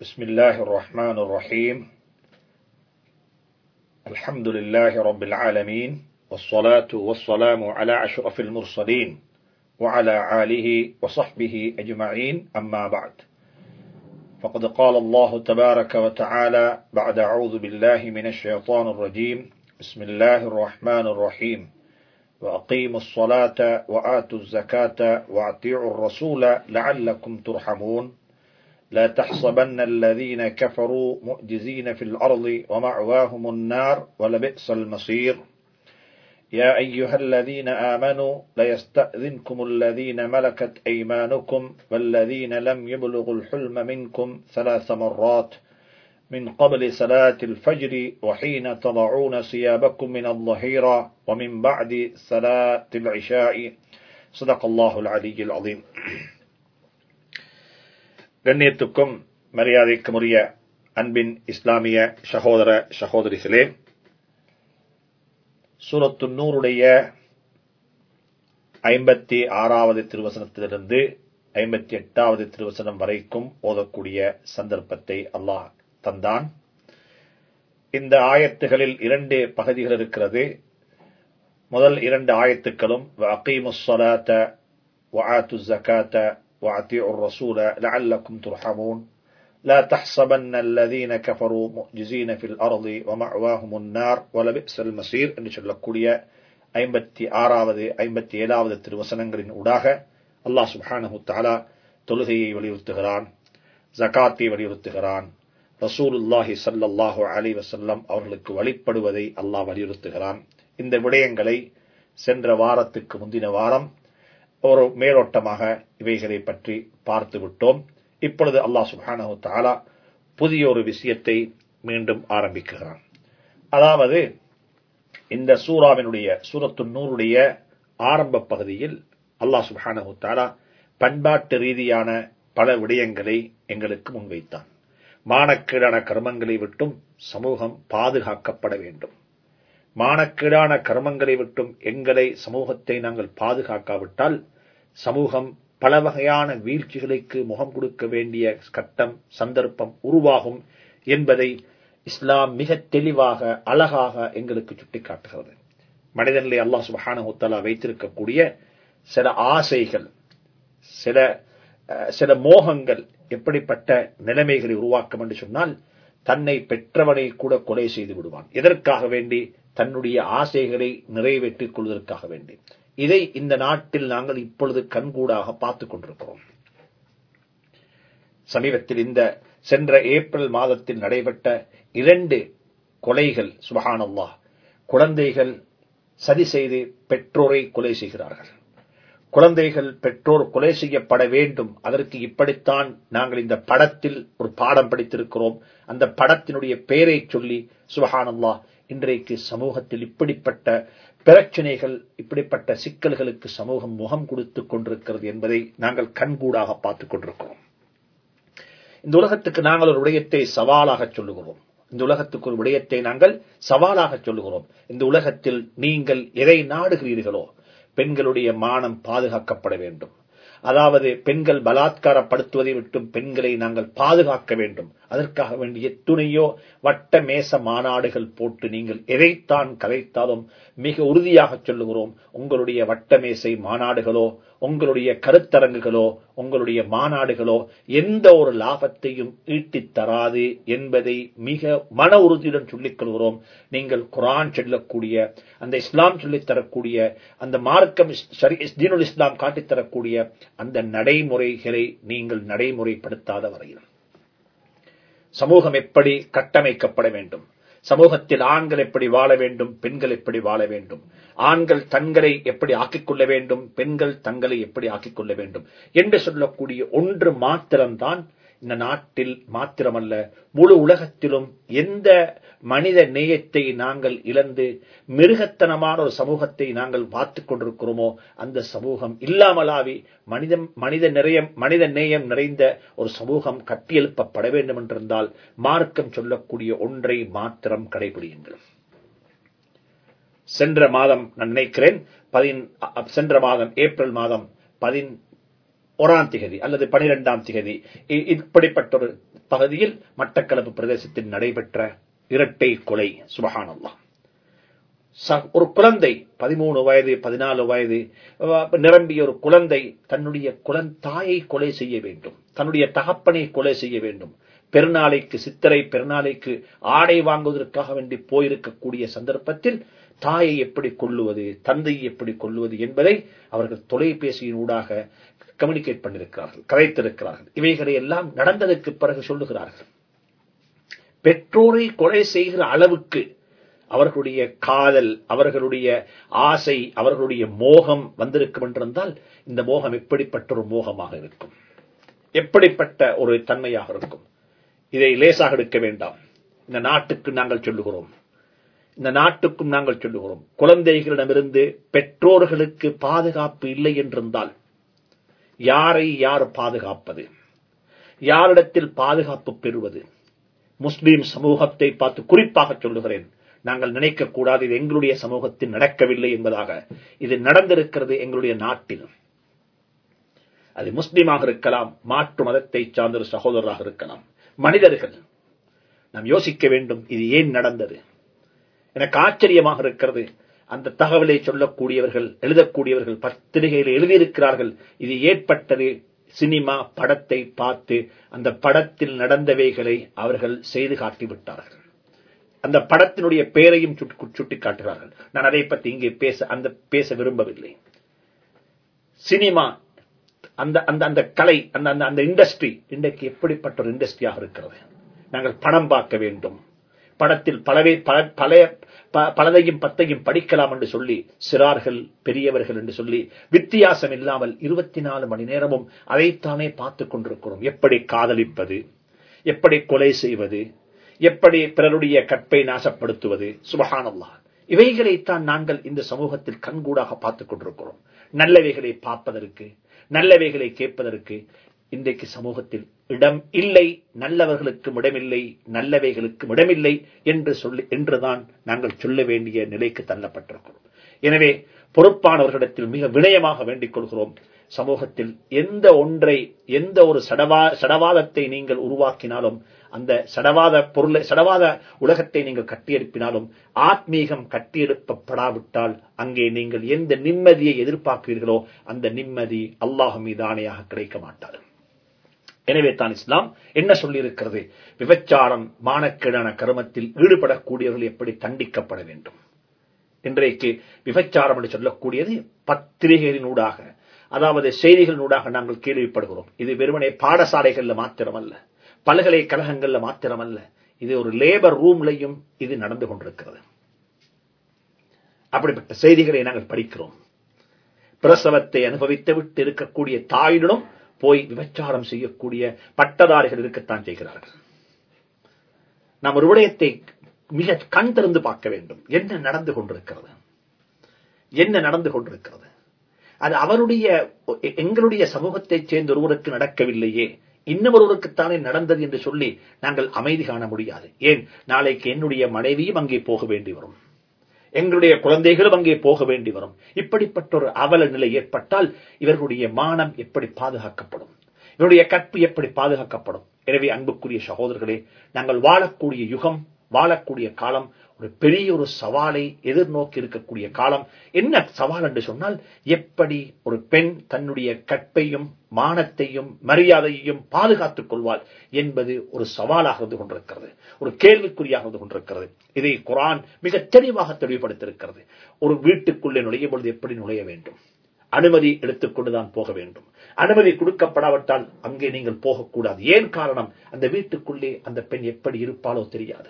بسم الله الرحمن الرحيم. الحمد لله رب العالمين والصلاة والسلام على أشرف المرسلين وعلى آله وصحبه أجمعين أما بعد. فقد قال الله تبارك وتعالى بعد أعوذ بالله من الشيطان الرجيم. بسم الله الرحمن الرحيم. وأقيموا الصلاة وآتوا الزكاة وأطيعوا الرسول لعلكم ترحمون. لا تحسبن الذين كفروا مؤجزين في الأرض ومأواهم النار ولبئس المصير. يا أيها الذين آمنوا ليستأذنكم الذين ملكت أيمانكم والذين لم يبلغوا الحلم منكم ثلاث مرات من قبل صلاة الفجر وحين تضعون ثيابكم من الظهيرة ومن بعد صلاة العشاء. صدق الله العلي العظيم. கண்ணியத்துக்கும் மரியாதைக்கும் உரிய அன்பின் இஸ்லாமிய சகோதர சகோதரிகளே சூரத்து நூறுடைய ஐம்பத்தி ஆறாவது திருவசனத்திலிருந்து ஐம்பத்தி எட்டாவது திருவசனம் வரைக்கும் ஓதக்கூடிய சந்தர்ப்பத்தை அல்லாஹ் தந்தான். இந்த ஆயத்துகளில் இரண்டு பகுதிகள் இருக்கிறது. முதல் இரண்டு ஆயத்துக்களும் அகீமுஸ்ஸலாத்த வஆத்து ஜகாத்த وأطيعوا الرسول لعلكم ترحمون لا تحسبن الذين كفروا مؤجزين في الأرض ومأواهم النار ولبئس المصير என்று சொல்லக்கூடிய ஐம்பத்தி ஆறாவது ஐம்பத்தி ஏழாவது திருவசனங்களின் ஊடாக அல்லாஹ் சுப்ஹானஹு தஆலா தொழுகையை வலியுறுத்துகிறான் ஜகாத்தை வலியுறுத்துகிறான் ரசூலுல்லாஹி சல்லல்லாஹு அலி வசல்லம் அவர்களுக்கு வழிபடுவதை அல்லாஹ் வலியுறுத்துகிறான் இந்த விடயங்களை சென்ற வாரத்துக்கு முந்தின வாரம் ஒரு மேலோட்டமாக இவைகளை பற்றி பார்த்து விட்டோம். இப்பொழுது அல்லாஹ் சுஹானு தாலா புதிய ஒரு விஷயத்தை மீண்டும் ஆரம்பிக்கிறான். அதாவது இந்த சூறாவினுடைய சூரத்து நூறுடைய ஆரம்ப பகுதியில் அல்லாஹ் சுஹானு தாலா பண்பாட்டு ரீதியான பல விடயங்களை எங்களுக்கு முன்வைத்தான். மானக்கீடான கர்மங்களை விட்டும் சமூகம் பாதுகாக்கப்பட வேண்டும். மானக்கீடான கர்மங்களை விட்டும் எங்களை சமூகத்தை நாங்கள் பாதுகாக்காவிட்டால் சமூகம் பல வகையான வீழ்ச்சிகளுக்கு முகம் கொடுக்க வேண்டிய கட்டம் சந்தர்ப்பம் உருவாகும் என்பதை இஸ்லாம் மிக தெளிவாக அழகாக எங்களுக்கு சுட்டிக்காட்டுகிறது. மனிதனிலே அல்லாஹ் சுபஹானஹுத்தலா வைத்திருக்கக்கூடிய சில ஆசைகள் சில சில மோகங்கள் எப்படிப்பட்ட நிலைமைகளை உருவாக்கும் என்று சொன்னால் தன்னை பெற்றவனை கூட கொலை செய்து விடுவான். எதற்காக வேண்டி? தன்னுடைய ஆசைகளை நிறைவேற்றிக் கொள்வதற்காக வேண்டி. இதை இந்த நாட்டில் நாங்கள் இப்பொழுது கண்கூடாக பார்த்துக் கொண்டிருக்கிறோம். சமீபத்தில் இந்த சென்ற ஏப்ரல் மாதத்தில் நடைபெற்ற இரண்டு கொலைகள் சுபஹானல்லா குழந்தைகள் சதி செய்து பெற்றோரை கொலை செய்கிறார்கள். குழந்தைகள் பெற்றோர் கொலை செய்யப்பட வேண்டும். அதற்கு இப்படித்தான் நாங்கள் இந்த படத்தில் ஒரு பாடம் படித்திருக்கிறோம். அந்த படத்தினுடைய பெயரை சொல்லி சுபஹானல்லா இன்றைக்கு சமூகத்தில் இப்படிப்பட்ட பிரச்சனைகள் இப்படிப்பட்ட சிக்கல்களுக்கு சமூகம் முகம் கொடுத்துக் கொண்டிருக்கிறது என்பதை நாங்கள் கண்கூடாக பார்த்துக் கொண்டிருக்கிறோம். இந்த உலகத்துக்கு நாங்கள் ஒரு விடயத்தை சவாலாக சொல்லுகிறோம். இந்த உலகத்துக்கு ஒரு விடயத்தை நாங்கள் சவாலாக சொல்லுகிறோம். இந்த உலகத்தில் நீங்கள் எதை நாடுகிறீர்களோ பெண்களுடைய மானம் பாதுகாக்கப்பட வேண்டும். அதாவது பெண்கள் பலாத்காரப்படுத்துவதை விட்டும் பெண்களை நாங்கள் பாதுகாக்க வேண்டும். அதற்காக வேண்டிய துணையோ வட்ட மேச மாநாடுகள் போட்டு நீங்கள் எதைத்தான் கலைத்தாலும் மிக உறுதியாக சொல்லுகிறோம். உங்களுடைய வட்டமேசை மாநாடுகளோ உங்களுடைய கருத்தரங்குகளோ உங்களுடைய மாநாடுகளோ எந்த ஒரு லாபத்தையும் ஈட்டித் தராது என்பதை மிக மன உறுதியுடன் சொல்லிக் கொள்கிறோம். நீங்கள் குரான் சொல்லக்கூடிய அந்த இஸ்லாம் சொல்லித்தரக்கூடிய அந்த மார்க்கம் தீனுல் இஸ்லாம் காட்டித்தரக்கூடிய அந்த நடைமுறைகளை நீங்கள் நடைமுறைப்படுத்தாத வரையில். சமூகம் எப்படி கட்டமைக்கப்பட வேண்டும்? சமூகத்தில் ஆண்கள் எப்படி வாழ வேண்டும்? பெண்கள் எப்படி வாழ வேண்டும்? ஆண்கள் தங்களை எப்படி ஆக்கிக் கொள்ள வேண்டும் பெண்கள் தங்களை எப்படி ஆக்கிக் கொள்ள வேண்டும் என்று சொல்லக்கூடிய ஒன்று மாத்திரம்தான் இந்த நாட்டில் மாத்திரமல்ல முழு உலகத்திலும் எந்த மனித நேயத்தை நாங்கள் இழந்து மிருகத்தனமான ஒரு சமூகத்தை நாங்கள் பார்த்துக் கொண்டிருக்கிறோமோ அந்த சமூகம் இல்லாமலாவி மனித மனித நிறையம் மனித நேயம் நிறைந்த ஒரு சமூகம் கட்டியெழுப்பப்பட வேண்டும் என்றிருந்தால் மார்க்கம் சொல்லக்கூடிய ஒன்றை மாத்திரம் கடைபிடியுங்கள். சென்ற மாதம் நான் நினைக்கிறேன் பதின் சென்ற மாதம் ஏப்ரல் மாதம் பதின் ஒராம் திகதி அல்லது பனிரெண்டாம் திகதி. இ- இப்படிப்பட்ட ஒரு பகுதியில் மட்டக்களப்பு பிரதேசத்தில் நடைபெற்ற இரட்டை கொலை. சுபஹானல்லா ஒரு குழந்தை பதிமூணு வயது பதினாலு வயது நிரம்பிய ஒரு குழந்தை தன்னுடைய குழந்தாயை கொலை செய்ய வேண்டும். தன்னுடைய தகப்பனை கொலை செய்ய வேண்டும். பெருநாளைக்கு சித்திரை பெருநாளைக்கு ஆடை வாங்குவதற்காக வேண்டி போயிருக்கக்கூடிய சந்தர்ப்பத்தில் தாயை எப்படி கொள்ளுவது தந்தையை எப்படி கொள்ளுவது என்பதை அவர்கள் தொலைபேசியின் ஊடாக கம்யூனிகேட் பண்ணிருக்கிறார்கள் கதைத்திருக்கிறார்கள். இவைகளை எல்லாம் நடந்ததற்கு பிறகு சொல்லுகிறார்கள். பெற்றோரை கொலை செய்கிற அளவுக்கு அவர்களுடைய காதல் அவர்களுடைய ஆசை அவர்களுடைய மோகம் வந்திருக்கும் என்றிருந்தால் இந்த மோகம் எப்படிப்பட்ட ஒரு மோகமாக இருக்கும்? எப்படிப்பட்ட ஒரு தன்மையாக இருக்கும்? இதை லேசாக எடுக்க வேண்டாம். இந்த நாட்டுக்கு நாங்கள் சொல்லுகிறோம். இந்த நாட்டுக்கும் நாங்கள் சொல்லுகிறோம் குழந்தைகளிடமிருந்து பெற்றோர்களுக்கு பாதுகாப்பு இல்லை என்றிருந்தால் யாரை யார் பாதுகாப்பது? யாரிடத்தில் பாதுகாப்பு பெறுவது? முஸ்லீம் சமூகத்தை பார்த்து குறிப்பாக சொல்லுகிறேன் நாங்கள் நினைக்கக்கூடாது இது எங்களுடைய சமூகத்தில் நடக்கவில்லை என்பதாக. இது நடந்திருக்கிறது எங்களுடைய நாட்டில் அது முஸ்லீமாக இருக்கலாம் மாற்று மதத்தை சார்ந்த சகோதரராக இருக்கலாம். மனிதர்கள் நாம் யோசிக்க வேண்டும் இது ஏன் நடந்தது? எனக்கு ஆச்சரியமாக இருக்கிறது. அந்த தகவலை சொல்லக்கூடியவர்கள் எழுதக்கூடியவர்கள் பத்திரிகையில் எழுதியிருக்கிறார்கள். இது ஏற்பட்டது சினிமா படத்தை பார்த்து அந்த படத்தில் நடந்தவைகளை அவர்கள் செய்து காட்டிவிட்டார்கள். அந்த படத்தினுடைய பெயரையும் சுட்டி காட்டுகிறார்கள் நான் அதை பற்றி இங்கே பேச அந்த பேச விரும்பவில்லை. சினிமா அந்த அந்த அந்த கலை அந்த அந்த அந்த இண்டஸ்ட்ரி இன்றைக்கு எப்படிப்பட்ட ஒரு இண்டஸ்ட்ரியாக இருக்கிறது? நாங்கள் படம் பார்க்க வேண்டும். படத்தில் பலவே பழைய பலதையும் பத்தையும் படிக்கலாம் என்று சொல்லி சிறார்கள் பெரியவர்கள் என்று சொல்லி வித்தியாசம் இல்லாமல் இருபத்தி நாலு மணி நேரமும் அதைத்தானே பார்த்துக் கொண்டிருக்கிறோம். எப்படி காதலிப்பது? எப்படி கொலை செய்வது? எப்படி பிறருடைய கற்பை நாசப்படுத்துவது? சுபகானல்லா இவைகளைத்தான் நாங்கள் இந்த சமூகத்தில் கண்கூடாக பார்த்துக் கொண்டிருக்கிறோம். நல்லவைகளை பார்ப்பதற்கு நல்லவைகளை கேட்பதற்கு இன்றைக்கு சமூகத்தில் இடம் இல்லை நல்லவர்களுக்கும் இடமில்லை நல்லவைகளுக்கும் இடமில்லை என்று சொல்லி என்றுதான் நாங்கள் சொல்ல வேண்டிய நிலைக்கு தள்ளப்பட்டிருக்கிறோம். எனவே பொறுப்பானவர்களிடத்தில் மிக வினயமாக வேண்டிக் கொள்கிறோம். சமூகத்தில் எந்த ஒன்றை எந்த ஒரு சடவா சடவாதத்தை நீங்கள் உருவாக்கினாலும் அந்த சடவாத பொருளை சடவாத உலகத்தை நீங்கள் கட்டியெழுப்பினாலும் ஆத்மீகம் கட்டியெழுப்பப்படாவிட்டால் அங்கே நீங்கள் எந்த நிம்மதியை எதிர்பார்க்கிறீர்களோ அந்த நிம்மதி அல்லாஹ் மீது ஆணையாக கிடைக்க மாட்டார்கள் எனவே தான் இஸ்லாம் என்ன சொல்லியிருக்கிறது? விபச்சாரம் மானக்கேடான கருமத்தில் ஈடுபடக்கூடியவர்கள் எப்படி தண்டிக்கப்பட வேண்டும்? இன்றைக்கு விபச்சாரம் என்று சொல்லக்கூடியது பத்திரிகைகளினூடாக அதாவது செய்திகளினூடாக நாங்கள் கேள்விப்படுகிறோம். இது வெறுமனே பாடசாலைகள்ல மாத்திரமல்ல பல்கலைக்கழகங்கள்ல மாத்திரமல்ல இது ஒரு லேபர் ரூம்லையும் இது நடந்து கொண்டிருக்கிறது. அப்படிப்பட்ட செய்திகளை நாங்கள் படிக்கிறோம். பிரசவத்தை அனுபவித்து விட்டு இருக்கக்கூடிய தாயிடம் போய் விபச்சாரம் செய்யக்கூடிய பட்டதாரிகள் இருக்கத்தான் செய்கிறார்கள். நாம் ஒரு விடயத்தை மிக கண் திறந்து பார்க்க வேண்டும். என்ன நடந்து கொண்டிருக்கிறது? என்ன நடந்து கொண்டிருக்கிறது? அது அவருடைய எங்களுடைய சமூகத்தைச் சேர்ந்த ஒருவருக்கு நடக்கவில்லையே. இன்னொருவருக்குத்தானே நடந்தது என்று சொல்லி நாங்கள் அமைதி காண முடியாது. ஏன்? நாளைக்கு என்னுடைய மனைவியும் அங்கே போக வேண்டி வரும். எங்களுடைய குழந்தைகளும் அங்கே போக வேண்டி வரும். இப்படிப்பட்ட ஒரு அவல நிலை ஏற்பட்டால் இவர்களுடைய மானம் எப்படி பாதுகாக்கப்படும்? இவருடைய கற்பு எப்படி பாதுகாக்கப்படும்? எனவே அன்புக்குரிய சகோதரர்களே நாங்கள் வாழக்கூடிய யுகம் வாழக்கூடிய காலம் ஒரு பெரிய ஒரு சவாலை எதிர்நோக்கி இருக்கக்கூடிய காலம். என்ன சவால் என்று சொன்னால் எப்படி ஒரு பெண் தன்னுடைய கற்பையும் மானத்தையும் மரியாதையையும் பாதுகாத்துக் கொள்வாள் என்பது ஒரு சவாலாக இருந்து கொண்டிருக்கிறது. ஒரு கேள்விக்குறியாக இருந்து கொண்டிருக்கிறது. இதை குரான் மிக தெளிவாக தெளிவுபடுத்தியிருக்கிறது. ஒரு வீட்டுக்குள்ளே நுழையும் பொழுது எப்படி நுழைய வேண்டும்? அனுமதி எடுத்துக்கொண்டுதான் போக வேண்டும். அனுமதி கொடுக்கப்படாவிட்டால் அங்கே நீங்கள் போகக்கூடாது. ஏன் காரணம்? அந்த வீட்டுக்குள்ளே அந்த பெண் எப்படி இருப்பாளோ தெரியாது.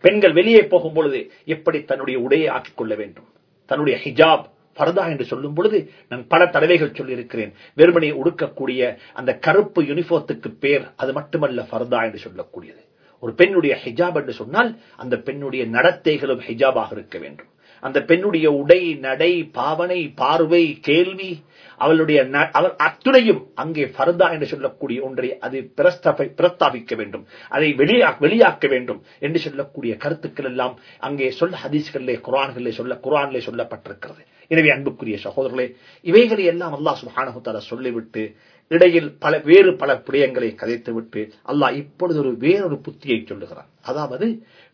பெண்கள் வெளியே போகும் பொழுது எப்படி தன்னுடைய உடையை ஆக்கிக் கொள்ள வேண்டும்? தன்னுடைய ஹிஜாப் பரதா என்று சொல்லும் பொழுது நான் பல தடவைகள் சொல்லியிருக்கிறேன். வெறுமனை உடுக்கக்கூடிய அந்த கருப்பு யூனிஃபார்த்துக்கு பேர் அது மட்டுமல்ல ஃபர்தா என்று சொல்லக்கூடியது. ஒரு பெண்ணுடைய ஹிஜாப் என்று சொன்னால் அந்த பெண்ணுடைய நடத்தைகளும் ஹிஜாபாக இருக்க வேண்டும். அந்த பெண்ணுடைய உடை நடை பாவனை பார்வை கேள்வி அவளுடைய அவள் அத்துணையும் அங்கே ஃபர்தா என்று சொல்லக்கூடிய ஒன்றை அது பிரஸ்தாபிக்க வேண்டும். அதை வெளியா வெளியாக்க வேண்டும் என்று சொல்லக்கூடிய கருத்துக்கள் எல்லாம் அங்கே சொல்ல ஹதீஸ்களிலே குரான்களிலே சொல்ல குரானிலே சொல்லப்பட்டிருக்கிறது. எனவே அன்புக்குரிய சகோதரர்களே இவைகளை எல்லாம் அல்லா சுஹானகுத்தால சொல்லிவிட்டு இடையில் பல வேறு பல பிரியங்களை கதைத்துவிட்டு அல்லாஹ் இப்பொழுது ஒரு வேறொரு புத்தியை சொல்லுகிறான். அதாவது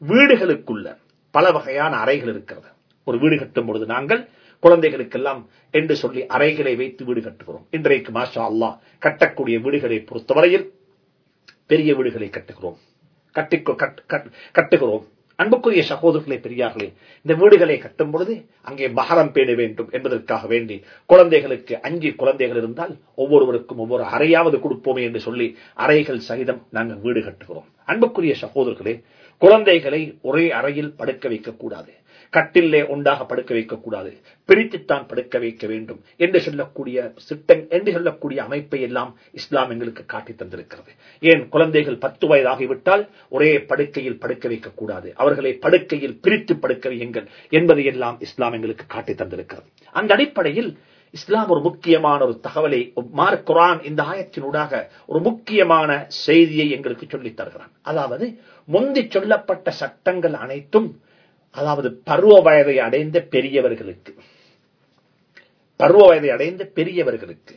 வீடுகளுக்குள்ள பல வகையான அறைகள் இருக்கிறது. ஒரு வீடு கட்டும் பொழுது நாங்கள் குழந்தைகளுக்கெல்லாம் என்று சொல்லி அறைகளை வைத்து வீடு கட்டுகிறோம். இன்றைக்கு மாஷா அல்லாஹ் கட்டக்கூடிய வீடுகளை பொறுத்தவரையில் பெரிய வீடுகளை கட்டுகிறோம். கட்டி கட்டுகிறோம். அன்புக்குரிய சகோதரர்களே பெரியார்களே இந்த வீடுகளை கட்டும் பொழுது அங்கே மகரம் பேண வேண்டும் என்பதற்காக வேண்டி குழந்தைகளுக்கு அஞ்சு குழந்தைகள் இருந்தால் ஒவ்வொருவருக்கும் ஒவ்வொரு அறையாவது கொடுப்போமே என்று சொல்லி அறைகள் சகிதம் நாங்கள் வீடு கட்டுகிறோம். அன்புக்குரிய சகோதரர்களே குழந்தைகளை ஒரே அறையில் படுக்க வைக்கக்கூடாது கட்டிலே உண்டாக படுக்க வைக்கக்கூடாது. பிரித்துத்தான் படுக்க வைக்க வேண்டும் என்று சொல்லக்கூடிய சிட்டம் என்று சொல்லக்கூடிய அமைப்பை எல்லாம் இஸ்லாம் எங்களுக்கு காட்டி தந்திருக்கிறது. ஏன்? குழந்தைகள் பத்து வயதாகிவிட்டால் ஒரே படுக்கையில் படுக்க வைக்கக்கூடாது. அவர்களை படுக்கையில் பிரித்து படுக்க வையுங்கள் என்பதை எல்லாம் இஸ்லாம் எங்களுக்கு காட்டி தந்திருக்கிறது. அந்த அடிப்படையில் இஸ்லாம் ஒரு முக்கியமான ஒரு தகவலை மார் குரான் இந்த ஆயத்தினூடாக ஒரு முக்கியமான செய்தியை எங்களுக்கு சொல்லித் தருகிறான். அதாவது முந்தி சொல்லப்பட்ட சட்டங்கள் அனைத்தும் அதாவது பருவ வயதை அடைந்த பெரியவர்களுக்கு. பருவ வயதை அடைந்த பெரியவர்களுக்கு.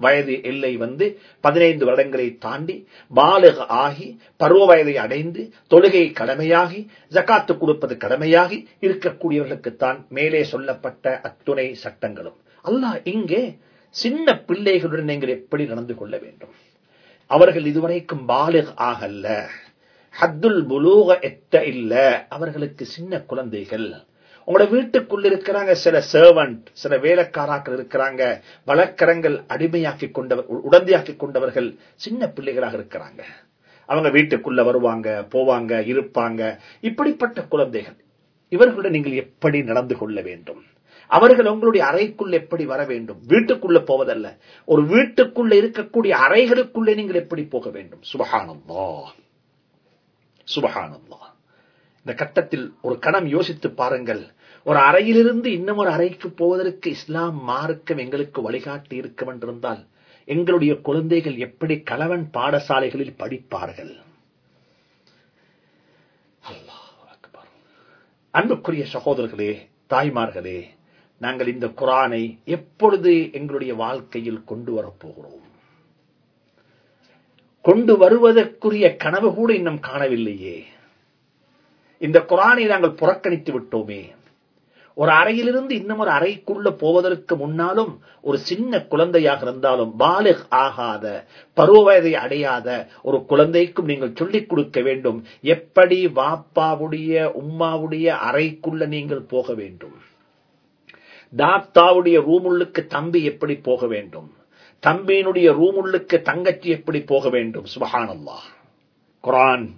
வயது எல்லை வந்து பதினைந்து வருடங்களை தாண்டி பாலக ஆகி பருவ வயதை அடைந்து தொழுகை கடமையாகி ஜக்காத்து கொடுப்பது கடமையாகி இருக்கக்கூடியவர்களுக்குத்தான் மேலே சொல்லப்பட்ட அத்துணை சட்டங்களும். அல்லாஹ் இங்கே சின்ன பிள்ளைகளுடன் நீங்கள் எப்படி நடந்து கொள்ள வேண்டும்? அவர்கள் இதுவரைக்கும் பாலக ஆகல்ல. ஹத்துல் புலூக எத்த இல்ல. அவர்களுக்கு சின்ன குழந்தைகள். உங்களோட வீட்டுக்குள்ள இருக்கிறாங்க சில சர்வன்ட் சில வேலைக்காராக்கள் இருக்கிறாங்க வழக்கரங்கள் அடிமையாக்கி கொண்டவர் உடந்தையாக்கி கொண்டவர்கள் சின்ன பிள்ளைகளாக இருக்கிறாங்க. அவங்க வீட்டுக்குள்ள வருவாங்க போவாங்க இருப்பாங்க. இப்படிப்பட்ட குழந்தைகள். இவர்களுடன் நீங்கள் எப்படி நடந்து கொள்ள வேண்டும்? அவர்கள் உங்களுடைய அறைக்குள் எப்படி வர வேண்டும்? வீட்டுக்குள்ள போவதல்ல. ஒரு வீட்டுக்குள்ள இருக்கக்கூடிய அறைகளுக்குள்ளே நீங்கள் எப்படி போக வேண்டும்? சுபகானந்தா சுபகானந்தா இந்த கட்டத்தில் ஒரு கணம் யோசித்து பாருங்கள். ஒரு அறையிலிருந்து இன்னும் ஒரு அறைக்கு போவதற்கு இஸ்லாம் மார்க்கம் எங்களுக்கு வழிகாட்டி இருக்கும் என்றிருந்தால் எங்களுடைய குழந்தைகள் எப்படி கலவன் பாடசாலைகளில் படிப்பார்கள்? அன்புக்குரிய சகோதரர்களே தாய்மார்களே நாங்கள் இந்த குரானை எப்பொழுது எங்களுடைய வாழ்க்கையில் கொண்டு வரப்போகிறோம் கொண்டு வருவதற்குரிய கனவு கூட இன்னும் காணவில்லையே. இந்த குரானை நாங்கள் புறக்கணித்து விட்டோமே. ஒரு அறையிலிருந்து இன்னும் ஒரு அறைக்குள்ள போவதற்கு முன்னாலும் ஒரு சின்ன குழந்தையாக இருந்தாலும் பாலிக் ஆகாத பருவ வயதை அடையாத ஒரு குழந்தைக்கும் நீங்கள் சொல்லிக் கொடுக்க வேண்டும். எப்படி வாப்பாவுடைய உம்மாவுடைய அறைக்குள்ள நீங்கள் போக வேண்டும்? தாத்தாவுடைய ரூமுள்ளுக்கு தம்பி எப்படி போக வேண்டும்? தம்பியினுடைய ரூமுள்ளுக்கு தங்கச்சி எப்படி போக வேண்டும்? சுபஹானல்லா குரான்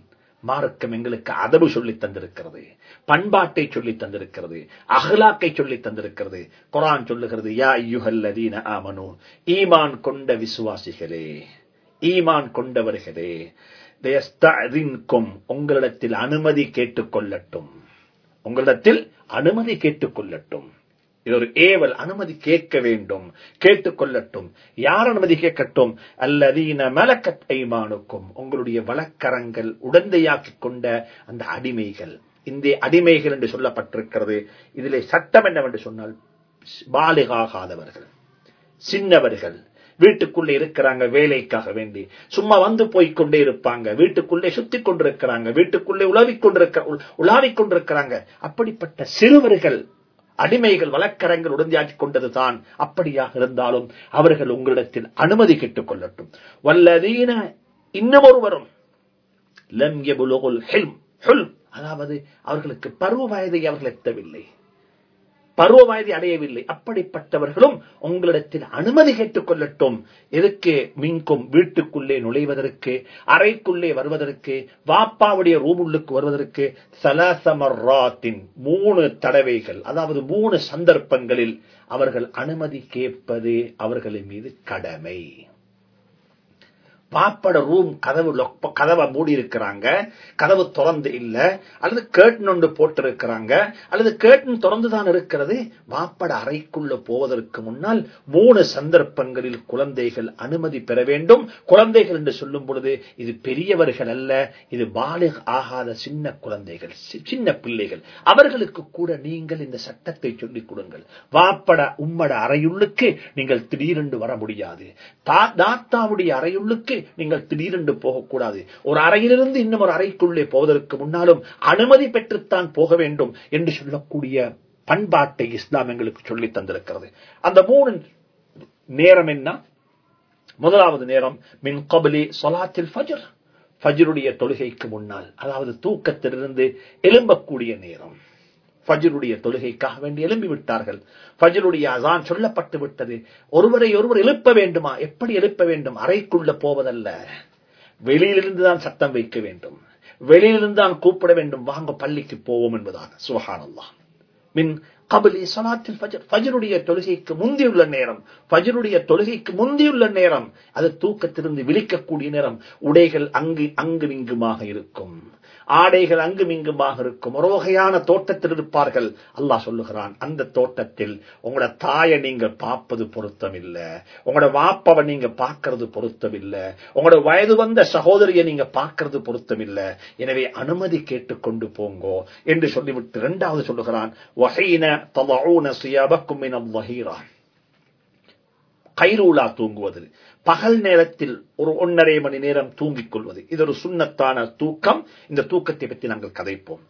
மார்க்கம் எங்களுக்கு அதவு சொல்லி தந்திருக்கிறது. பண்பாட்டை சொல்லி தந்திருக்கிறது. அகலாக்கை சொல்லி தந்திருக்கிறது. குரான் சொல்லுகிறது யா யுஹல்லதீன ஆமனு ஈமான் கொண்ட விசுவாசிகளே ஈமான் கொண்டவர்களே உங்களிடத்தில் அனுமதி கேட்டுக்கொள்ளட்டும் உங்களிடத்தில் அனுமதி கேட்டுக்கொள்ளட்டும் இது ஒரு ஏவல் அனுமதி கேட்க வேண்டும் கேட்டுக்கொள்ளட்டும் யார் அனுமதி கேட்கட்டும்? அல்லதீன மலக்கத் ஐமானுக்கும். உங்களுடைய வழக்கரங்கள் உடந்தையாக்கிக் கொண்ட அந்த அடிமைகள். இந்த அடிமைகள் என்று சொல்லப்பட்டிருக்கிறது. இதிலே சட்டம் என்னவென்று சொன்னால் பாலிகாகாதவர்கள் சின்னவர்கள். வீட்டுக்குள்ளே இருக்கிறாங்க வேலைக்காக வேண்டி. சும்மா வந்து போய்கொண்டே இருப்பாங்க. வீட்டுக்குள்ளே சுத்தி கொண்டிருக்கிறாங்க. வீட்டுக்குள்ளே உலாவிக் கொண்டிருக்க உலாவிக் கொண்டிருக்கிறாங்க. அப்படிப்பட்ட சிறுவர்கள் அடிமைகள் வழக்கரங்கள் உடந்தையாக்கிக் கொண்டதுதான் அப்படியாக இருந்தாலும் அவர்கள் உங்களிடத்தில் அனுமதி கேட்டுக் கொள்ளட்டும். வல்லதீன இன்னும் ஒருவரும் அதாவது அவர்களுக்கு பருவ வயதை அவர்கள் எத்தவில்லை பருவ வயதை அடையவில்லை. அப்படிப்பட்டவர்களும் உங்களிடத்தில் அனுமதி கேட்டுக் கொள்ளட்டும். எதுக்கு மின்கும் வீட்டுக்குள்ளே நுழைவதற்கு அறைக்குள்ளே வருவதற்கு வாப்பாவுடைய ரூமுள்ளுக்கு வருவதற்கு? சலசமர்ராத்தின் மூணு தடவைகள் அதாவது மூணு சந்தர்ப்பங்களில் அவர்கள் அனுமதி கேட்பது அவர்களின் மீது கடமை. பாப்பட ரூம் கதவு கதவை மூடி இருக்கிறாங்க கதவு திறந்து இல்ல. அல்லது கேட்டன் ஒன்று போட்டு இருக்கிறாங்க அல்லது கேட்டன் திறந்துதான் இருக்கிறது. வாப்பட அறைக்குள்ள போவதற்கு முன்னால் மூணு சந்தர்ப்பங்களில் குழந்தைகள் அனுமதி பெற வேண்டும். குழந்தைகள் என்று சொல்லும் பொழுது இது பெரியவர்கள் அல்ல. இது பாலிக் ஆகாத சின்ன குழந்தைகள் சி- சின்ன பிள்ளைகள். அவர்களுக்கு கூட நீங்கள் இந்த சட்டத்தை சொல்லிக் கொடுங்கள். வாப்பட உம்மட அறையுள்ளுக்கு நீங்கள் திடீரென்று வர முடியாது. தா- தாத்தாவுடைய அறையுள்ளுக்கு நீங்கள் திடீரென்று போகக்கூடாது. ஒரு அறையிலிருந்து இன்னும் ஒரு அறைக்குள்ளே போவதற்கு முன்னாலும் அனுமதி பெற்றுத்தான் போக வேண்டும் என்று சொல்லக்கூடிய பண்பாட்டை இஸ்லாம் எங்களுக்கு சொல்லி தந்திருக்கிறது. அந்த மூணு நேரம் என்ன? முதலாவது நேரம் மின் கபலி சொலாத்தில் ஃபஜர். ஃபஜருடைய தொழுகைக்கு முன்னால் அதாவது தூக்கத்திலிருந்து எழும்பக்கூடிய நேரம். ஃபஜருடைய தொழுகைக்காக வேண்டி எழும்பி விட்டார்கள் ஃபஜருடைய அசான் சொல்லப்பட்டு விட்டது. ஒருவரை ஒருவர் எழுப்ப வேண்டுமா? எப்படி எழுப்ப வேண்டும்? அறைக்குள்ள போவதல்ல. வெளியிலிருந்து தான் சத்தம் வைக்க வேண்டும். வெளியிலிருந்து தான் கூப்பிட வேண்டும். வாங்க பள்ளிக்கு போவோம் என்பதாக. சுபஹானல்லாஹ். மின் கபலி சலாத்தில் ஃபஜ்ருடைய ஃபஜருடைய தொழுகைக்கு முந்தியுள்ள நேரம். ஃபஜருடைய தொழுகைக்கு முந்தியுள்ள நேரம். அது தூக்கத்திலிருந்து விழிக்கக்கூடிய நேரம். உடைகள் அங்கு அங்கு இங்குமாக இருக்கும். ஆடைகள் அங்கும் இங்குமாக இருக்கும். ஒரு வகையான தோட்டத்தில் இருப்பார்கள். அல்லாஹ் சொல்லுகிறான் அந்த தோட்டத்தில் உங்களோட தாயை நீங்க பார்ப்பது பொருத்தம் இல்ல உங்களோட வாப்பவை நீங்க பார்க்கறது பொருத்தம் இல்ல உங்களோட வயது வந்த சகோதரியை நீங்க பார்க்கறது பொருத்தம் இல்ல எனவே அனுமதி கேட்டுக்கொண்டு போங்கோ என்று சொல்லிவிட்டு இரண்டாவது சொல்லுகிறான் வகையின தலஊன சுயபக்கும் மினம் வஹீரா. கைரூலா தூங்குவது பகல் நேரத்தில் ஒரு ஒன்றரை மணி நேரம் தூங்கிக் கொள்வது இது ஒரு சுண்ணத்தான தூக்கம். இந்த தூக்கத்தை பற்றி நாங்கள் கதைப்போம்.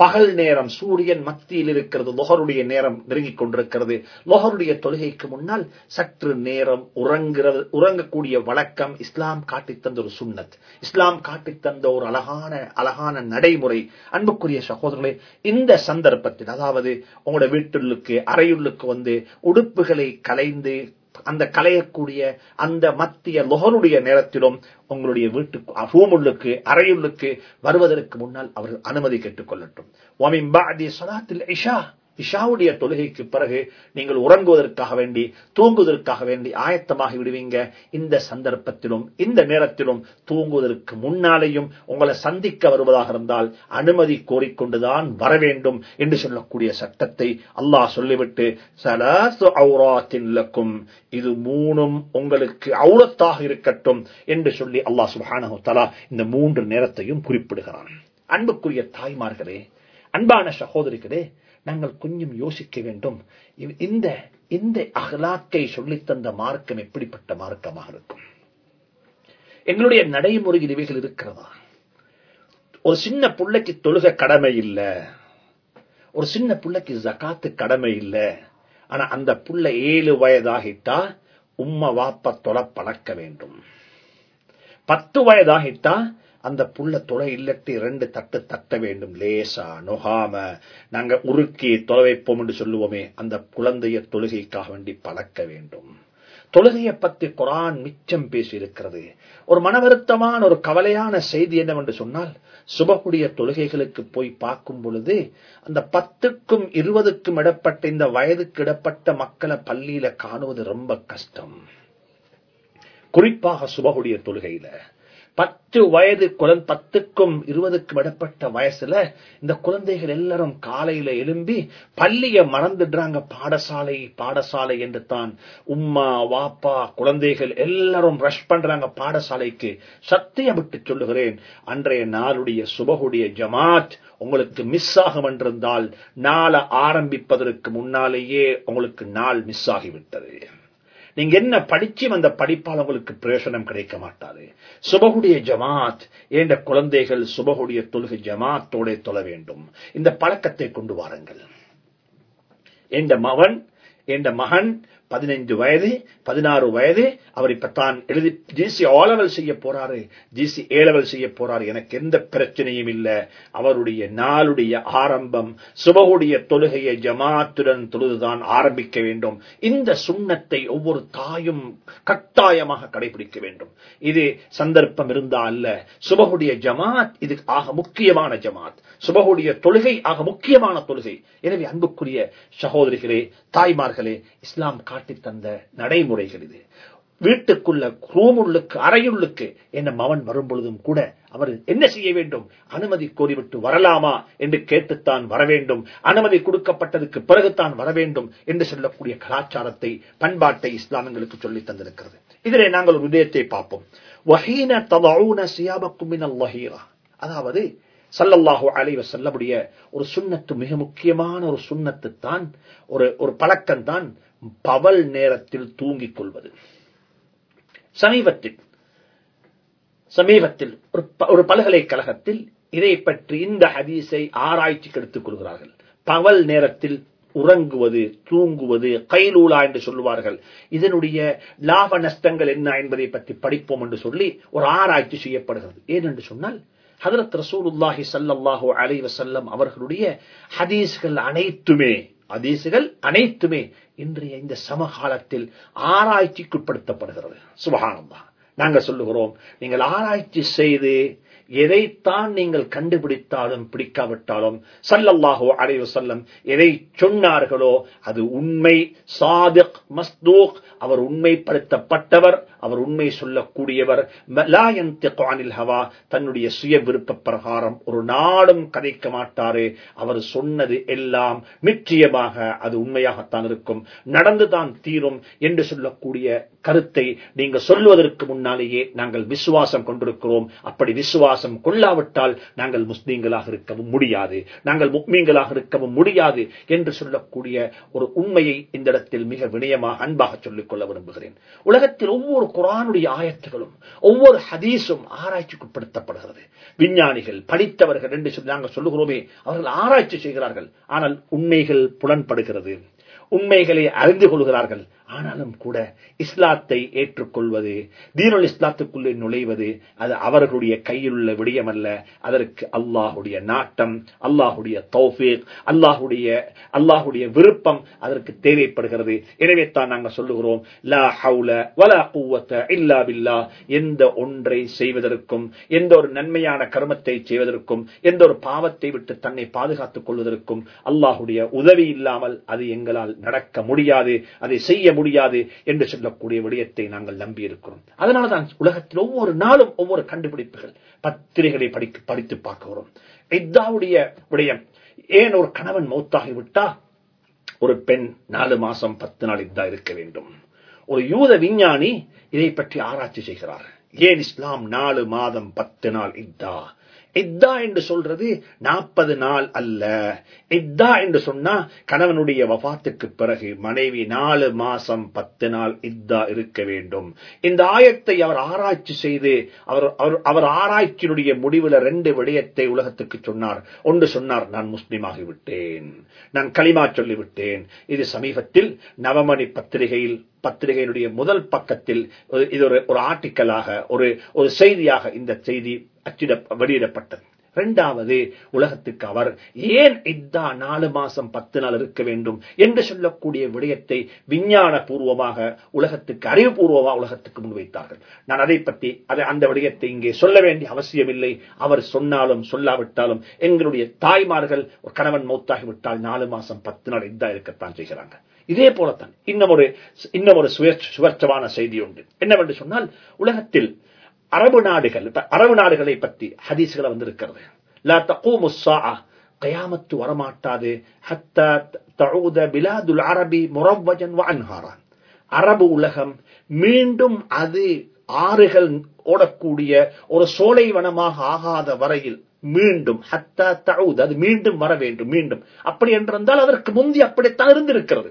பகல் நேரம் சூரியன் மத்தியில் இருக்கிறது லொஹருடைய நேரம் நெருங்கிக் கொண்டிருக்கிறது. லொஹருடைய தொழுகைக்கு முன்னால் சற்று நேரம் உறங்குறது உறங்கக்கூடிய வழக்கம் இஸ்லாம் காட்டித் தந்த ஒரு சுண்ணத். இஸ்லாம் காட்டித் தந்த ஒரு அழகான அழகான நடைமுறை. அன்புக்குரிய சகோதரர்களே இந்த சந்தர்ப்பத்தில் அதாவது உங்களோட வீட்டுள்ளுக்கு அறையுள்ளுக்கு வந்து உடுப்புகளை கலைந்து அந்த கலையக்கூடிய அந்த மத்திய லொகனுடைய நேரத்திலும் உங்களுடைய வீட்டுக்கு ரூமுள்ளுக்கு அறையுள்ளுக்கு வருவதற்கு முன்னால் அவர்கள் அனுமதி கேட்டுக் கொள்ளட்டும். இஷாவுடைய தொழுகைக்கு பிறகு நீங்கள் உறங்குவதற்காக வேண்டி தூங்குவதற்காக வேண்டி ஆயத்தமாகி விடுவீங்க. இந்த சந்தர்ப்பத்திலும் இந்த நேரத்திலும் தூங்குவதற்கு முன்னாலேயும் உங்களை சந்திக்க வருவதாக இருந்தால் அனுமதி கோரிக்கொண்டுதான் வர வேண்டும் என்று சொல்லக்கூடிய சட்டத்தை அல்லாஹ் சொல்லிவிட்டு சலாசு அவுராத்தின் இது மூணும் உங்களுக்கு அவுரத்தாக இருக்கட்டும் என்று சொல்லி அல்லாஹ் சுப்ஹானஹு தஆலா இந்த மூன்று நேரத்தையும் குறிப்பிடுகிறான். அன்புக்குரிய தாய்மார்களே அன்பான சகோதரிகளே நாங்கள் கொஞ்சம் யோசிக்க வேண்டும். இந்த இந்த அகலாக்கை சொல்லித்தந்த மார்க்கம் எப்படிப்பட்ட மார்க்கமாக இருக்கும்? எங்களுடைய நடைமுறையில் இவைகள் இருக்கிறதா? ஒரு சின்ன பிள்ளைக்கு தொழுக கடமை இல்ல. ஒரு சின்ன புள்ளைக்கு ஜகாத்து கடமை இல்ல. ஆனா அந்த புள்ள ஏழு வயதாகிட்டா உம்ம வாப்ப தொலை பழக்க வேண்டும். பத்து வயதாகிட்டா அந்த புள்ள தொலை இல்லட்டு இரண்டு தட்டு தட்ட வேண்டும். லேசா நொகாம. நாங்க உருக்கி தொலை வைப்போம் என்று சொல்லுவோமே அந்த குழந்தைய தொழுகைக்காக வேண்டி பழக்க வேண்டும். தொழுகையை பத்தி குரான் மிச்சம் பேசியிருக்கிறது. ஒரு மனவருத்தமான ஒரு கவலையான செய்தி என்னவென்று சொன்னால் சுபகுடைய தொழுகைகளுக்கு போய் பார்க்கும் பொழுது அந்த பத்துக்கும் இருபதுக்கும் இடப்பட்ட இந்த வயதுக்கு இடப்பட்ட மக்களை பள்ளியில காணுவது ரொம்ப கஷ்டம். குறிப்பாக சுபகுடைய தொழுகையில. பத்து வயது குழந்தை பத்துக்கும் இருபதுக்கும் இடப்பட்ட வயசுல இந்த குழந்தைகள் எல்லாரும் காலையில எழும்பி பள்ளிய மறந்துடுறாங்க. பாடசாலை பாடசாலை என்று தான். உம்மா வாப்பா குழந்தைகள் எல்லாரும் ரஷ் பண்றாங்க பாடசாலைக்கு. சத்தியம் விட்டு சொல்லுகிறேன். அன்றைய நாளுடைய சுபகுடைய ஜமாத் உங்களுக்கு மிஸ் ஆகும் என்றிருந்தால் நாளை ஆரம்பிப்பதற்கு முன்னாலேயே உங்களுக்கு நாள் மிஸ் ஆகிவிட்டது. நீங்க என்ன படிச்சும் அந்த படிப்பால் உங்களுக்கு பிரயோசனம் கிடைக்க மாட்டாது. சுபகுடைய ஜமாத் ஏண்ட குழந்தைகள் சுபகுடைய தொழுகை ஜமாத்தோட தொழ வேண்டும். இந்த பழக்கத்தை கொண்டு வாருங்கள். என்ற மகன் என்ற மகன் பதினைந்து வயது பதினாறு வயது அவர் இப்பத்தான் எழுதி ஜிசி ஓலவல் செய்ய போறாரு. ஜிசி ஏலவல் செய்ய போறாரு. எனக்கு எந்த பிரச்சனையும் இல்லை. அவருடைய நாளுடைய ஆரம்பம் சுபகுடைய தொழுகையை ஜமாத்துடன் தொழுதுதான் ஆரம்பிக்க வேண்டும். இந்த சுண்ணத்தை ஒவ்வொரு தாயும் கட்டாயமாக கடைபிடிக்க வேண்டும். இது சந்தர்ப்பம் இருந்தா அல்ல. சுபகுடைய ஜமாத் இது ஆக முக்கியமான ஜமாத். சுபகுடைய தொழுகை ஆக முக்கியமான தொழுகை. எனவே அன்புக்குரிய சகோதரிகளே தாய்மார்களே இஸ்லாம் காட்டி தந்த நடைமுறைகள் இது. வீட்டுக்குள்ள ரூமுள்ளுக்கு அறையுள்ளுக்கு என்ன மவன் வரும்பொழுதும் கூட அவர் என்ன செய்ய வேண்டும்? அனுமதி கோரிவிட்டு வரலாமா என்று கேட்டுத்தான் வர வேண்டும். அனுமதி கொடுக்கப்பட்டதுக்கு பிறகுத்தான் வர வேண்டும் என்று சொல்லக்கூடிய கலாச்சாரத்தை பண்பாட்டை இஸ்லாமியங்களுக்கு சொல்லி தந்திருக்கிறது. இதிலே நாங்கள் ஒரு விடயத்தை பார்ப்போம். அதாவது சல்லல்லாஹு அலைஹி வஸல்லமுடைய ஒரு சுண்ணத்து மிக முக்கியமான ஒரு சுண்ணத்து தான் ஒரு ஒரு பழக்கம் தான் பவல் நேரத்தில் தூங்கிக் கொள்வது. சமீபத்தில் சமீபத்தில் ஒரு ஒரு பல்கலைக்கழகத்தில் இதை பற்றி இந்த ஹதீஸை ஆராய்ச்சிக்கு எடுத்துக் கொள்கிறார்கள். பகல் நேரத்தில் உறங்குவது தூங்குவது கைலூலா என்று சொல்லுவார்கள். இதனுடைய லாப நஷ்டங்கள் என்ன என்பதை பற்றி படிப்போம் என்று சொல்லி ஒரு ஆராய்ச்சி செய்யப்படுகிறது. ஏனென்று சொன்னால் ஹதரத் ரசூலுல்லாஹி சல்லாஹு அலை வசல்லம் அவர்களுடைய ஹதீஸ்கள் அனைத்துமே ஹதீசுகள் அனைத்துமே இன்றைய இந்த சமகாலத்தில் ஆராய்ச்சிக்குட்படுத்தப்படுகிறது. சுபஹானல்லாஹ். நாங்கள் சொல்லுகிறோம் நீங்கள் ஆராய்ச்சி செய்து எதைத்தான் நீங்கள் கண்டுபிடித்தாலும் பிடிக்காவிட்டாலும் சல்லல்லாஹோ அலைஹி செல்லம் எதை சொன்னார்களோ அது உண்மை சாதிக் மஸ்தூக் அவர் உண்மைப்படுத்தப்பட்டவர் அவர் உண்மை சொல்லக்கூடியவர். ஹவா தன்னுடைய சுய விருப்ப பிரகாரம் ஒரு நாடும் கதைக்க மாட்டாரு. அவர் சொன்னது எல்லாம் நிச்சயமாக அது உண்மையாகத்தான் இருக்கும். நடந்துதான் தீரும் என்று சொல்லக்கூடிய கருத்தை நீங்க சொல்வதற்கு முன்னாலேயே நாங்கள் விசுவாசம் கொண்டிருக்கிறோம். அப்படி விசுவாசம் கொள்ளாவிட்டால் நாங்கள் முஸ்லீம்களாக இருக்கவும் முடியாது. நாங்கள் முக்மீன்களாக இருக்கவும் முடியாது என்று சொல்லக்கூடிய ஒரு உண்மையை இந்த இடத்தில் மிக வினயமாக அன்பாக சொல்லிக் கொள்ள விரும்புகிறேன். உலகத்தில் ஒவ்வொரு குரானுடைய ஆயத்துகளும் ஒவ்வொரு ஹதீஸும் ஆராய்ச்சிக்குட்படுத்தப்படுகிறது. விஞ்ஞானிகள் படித்தவர்கள் என்று சொல்லி நாங்கள் சொல்லுகிறோமே அவர்கள் ஆராய்ச்சி செய்கிறார்கள். ஆனால் உண்மைகள் புலன்படுகிறது. உண்மைகளை அறிந்து கொள்கிறார்கள். ஆனாலும் கூட இஸ்லாத்தை ஏற்றுக்கொள்வது தீனுல் இஸ்லாத்துக்குள்ளே நுழைவது அது அவர்களுடைய கையில் உள்ள விடயம் அல்ல அதற்கு அல்லாஹுடைய நாட்டம் அல்லாஹுடைய தௌஃபீக் அல்லாஹுடைய அல்லாஹுடைய விருப்பம் அதற்கு தேவைப்படுகிறது. எனவே தான் நாங்கள் சொல்லுகிறோம் லா ஹவுல வலா கூவத்த இல்லா பில்லா. எந்த ஒன்றை செய்வதற்கும் எந்த ஒரு நன்மையான கர்மத்தை செய்வதற்கும் எந்த ஒரு பாவத்தை விட்டு தன்னை பாதுகாத்துக் கொள்வதற்கும் அல்லாஹுடைய உதவி இல்லாமல் அது எங்களால் நடக்க முடியாது அதை செய்ய முடியாது என்று சொல்லக்கூடிய விடயத்தை நாங்கள் நம்பி இருக்கிறோம் அதனாலதான் உலகத்தில் ஒவ்வொரு நாளும் ஒவ்வொரு கண்டுபிடிப்புகள் பத்திரிகைகளை படிக்க படித்து பார்க்கிறோம். இத்தாவுடைய விடயம் ஏன் ஒரு கணவன் மௌத்தாகி விட்டா? ஒரு பெண் நாலு மாசம் பத்து நாள் இதா இருக்க வேண்டும். ஒரு யூத விஞ்ஞானி இதை பற்றி ஆராய்ச்சி செய்கிறார். ஏன் இஸ்லாம் நாலு மாதம் பத்து நாள் இதா இத்தா என்று சொல்றது நாற்பது நாள் அல்ல. இத்தா என்று சொன்னா கணவனுடைய வபாத்துக்கு பிறகு மனைவி நாலு மாசம் பத்து நாள் இத்தா இருக்க வேண்டும். இந்த ஆயத்தை அவர் ஆராய்ச்சி செய்து அவர் அவர்- அவர் ஆராய்ச்சியினுடைய முடிவுல ரெண்டு விடயத்தை உலகத்துக்கு சொன்னார். ஒன்று சொன்னார் நான் முஸ்லீம் ஆகிவிட்டேன் நான் களிமா சொல்லிவிட்டேன். இது சமீபத்தில் நவமணி பத்திரிகையில் பத்திரிகையினுடைய முதல் பக்கத்தில் ஒரு- இது ஒரு ஒரு ஆர்டிக்கலாக ஒரு ஒரு செய்தியாக இந்த செய்தி அச்சிட வெளியிடப்பட்டது. இரண்டாவது உலகத்துக்கு அவர் ஏன் இதா நாலு மாசம் பத்து நாள் இருக்க வேண்டும் என்று சொல்லக்கூடிய விடயத்தை விஞ்ஞான பூர்வமாக உலகத்துக்கு அறிவுபூர்வமாக உலகத்துக்கு முன்வைத்தார்கள். நான் அதை பற்றி அதை அந்த விடயத்தை இங்கே சொல்ல வேண்டிய அவசியமில்லை. அவர் சொன்னாலும் சொல்லாவிட்டாலும் எங்களுடைய தாய்மார்கள் ஒரு கணவன் மௌத்தாகிவிட்டால் நாலு மாசம் பத்து நாள் இதா இருக்கத்தான் செய்கிறாங்க. இதே போலத்தான். இன்னும் ஒரு இன்னும் ஒரு சுய சுவர்ச்சமான செய்தி உண்டு. என்னவென்று சொன்னால் உலகத்தில் அரபு நாடுகள் அரபு நாடுகளை பற்றி ஹதீஸ்களை வந்திருக்கிறது. லா தகூ முஸ்ஸா கயாமத்து வரமாட்டாது. ஹத்தா தழுத பிலாதுல் அரபி முரவஜன் வான்ஹாரா அரபு உலகம் மீண்டும் அது ஆறுகள் ஓடக்கூடிய ஒரு சோலைவனமாக ஆகாத வரையில் மீண்டும் ஹத்தா தழுது அது மீண்டும் வர வேண்டும் மீண்டும். அப்படி என்றிருந்தால் அதற்கு முந்தி அப்படித்தான் இருந்திருக்கிறது.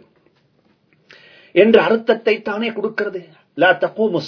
என்ற அர்த்தத்தை தானே கொடுக்கிறது. லா தகூமு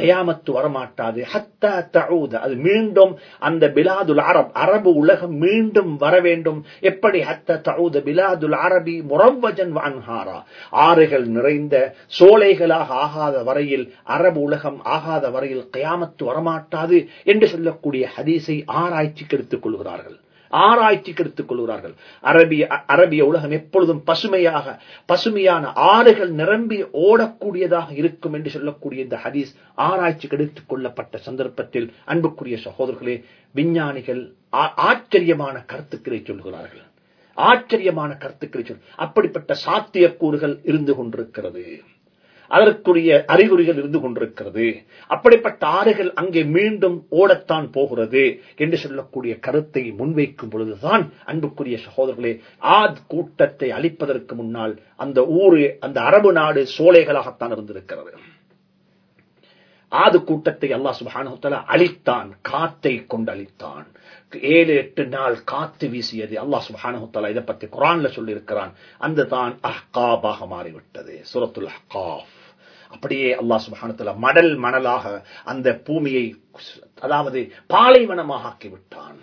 கயாமத்து வரமாட்டாது. ஹத்தா தஊத. அது மீண்டும் அந்த பிலாதுல் அரப் அரபு உலகம் மீண்டும் வர வேண்டும். எப்படி? ஹத்த தஊத பிலாதுல் அரபி முரவஜன் வான்ஹாரா ஆறுகள் நிறைந்த சோலைகளாக ஆகாத வரையில் அரபு உலகம் ஆகாத வரையில் கயாமத்து வரமாட்டாது என்று சொல்லக்கூடிய ஹதீஸை ஆராய்ச்சிக்கு எடுத்துக் கொள்கிறார்கள். ஆராய்ச்சிக்கு எடுத்துக் கொள்கிறார்கள். அரபிய அரபிய உலகம் எப்பொழுதும் பசுமையாக பசுமையான ஆறுகள் நிரம்பி ஓடக்கூடியதாக இருக்கும் என்று சொல்லக்கூடிய இந்த ஹதீஸ் ஆராய்ச்சிக்கு எடுத்துக் கொள்ளப்பட்ட சந்தர்ப்பத்தில் அன்புக்குரிய சகோதரர்களே விஞ்ஞானிகள் ஆ- ஆச்சரியமான கருத்துக்களை சொல்கிறார்கள். ஆச்சரியமான கருத்துக்களை சொல் அப்படிப்பட்ட சாத்தியக்கூறுகள் இருந்து கொண்டிருக்கிறது. அதற்குரிய அறிகுறிகள் இருந்து கொண்டிருக்கிறது. அப்படிப்பட்ட ஆறுகள் அங்கே மீண்டும் ஓடத்தான் போகிறது என்று சொல்லக்கூடிய கருத்தை முன்வைக்கும் பொழுதுதான் அன்புக்குரிய சகோதரர்களே ஆத் கூட்டத்தை அழிப்பதற்கு முன்னால் அந்த ஊரு அந்த அரபு நாடு சோலைகளாகத்தான் இருந்திருக்கிறது. ஆது கூட்டத்தை அல்லாஹ் சுபானுத்தலா அழித்தான் காத்தை கொண்டு அழித்தான். ஏழு எட்டு நாள் காத்து வீசியது அல்லாஹ் சுபானுத்தலா இதை பத்தி குரான்ல சொல்லி இருக்கிறான் அந்த தான் அஹ்காபாக மாறிவிட்டது சுரத்துல் அஹ்காப் அப்படியே அல்லாஹ் சுபானுத்தலா மடல் மணலாக அந்த பூமியை அதாவது பாலைவனமாக ஆக்கிவிட்டான்.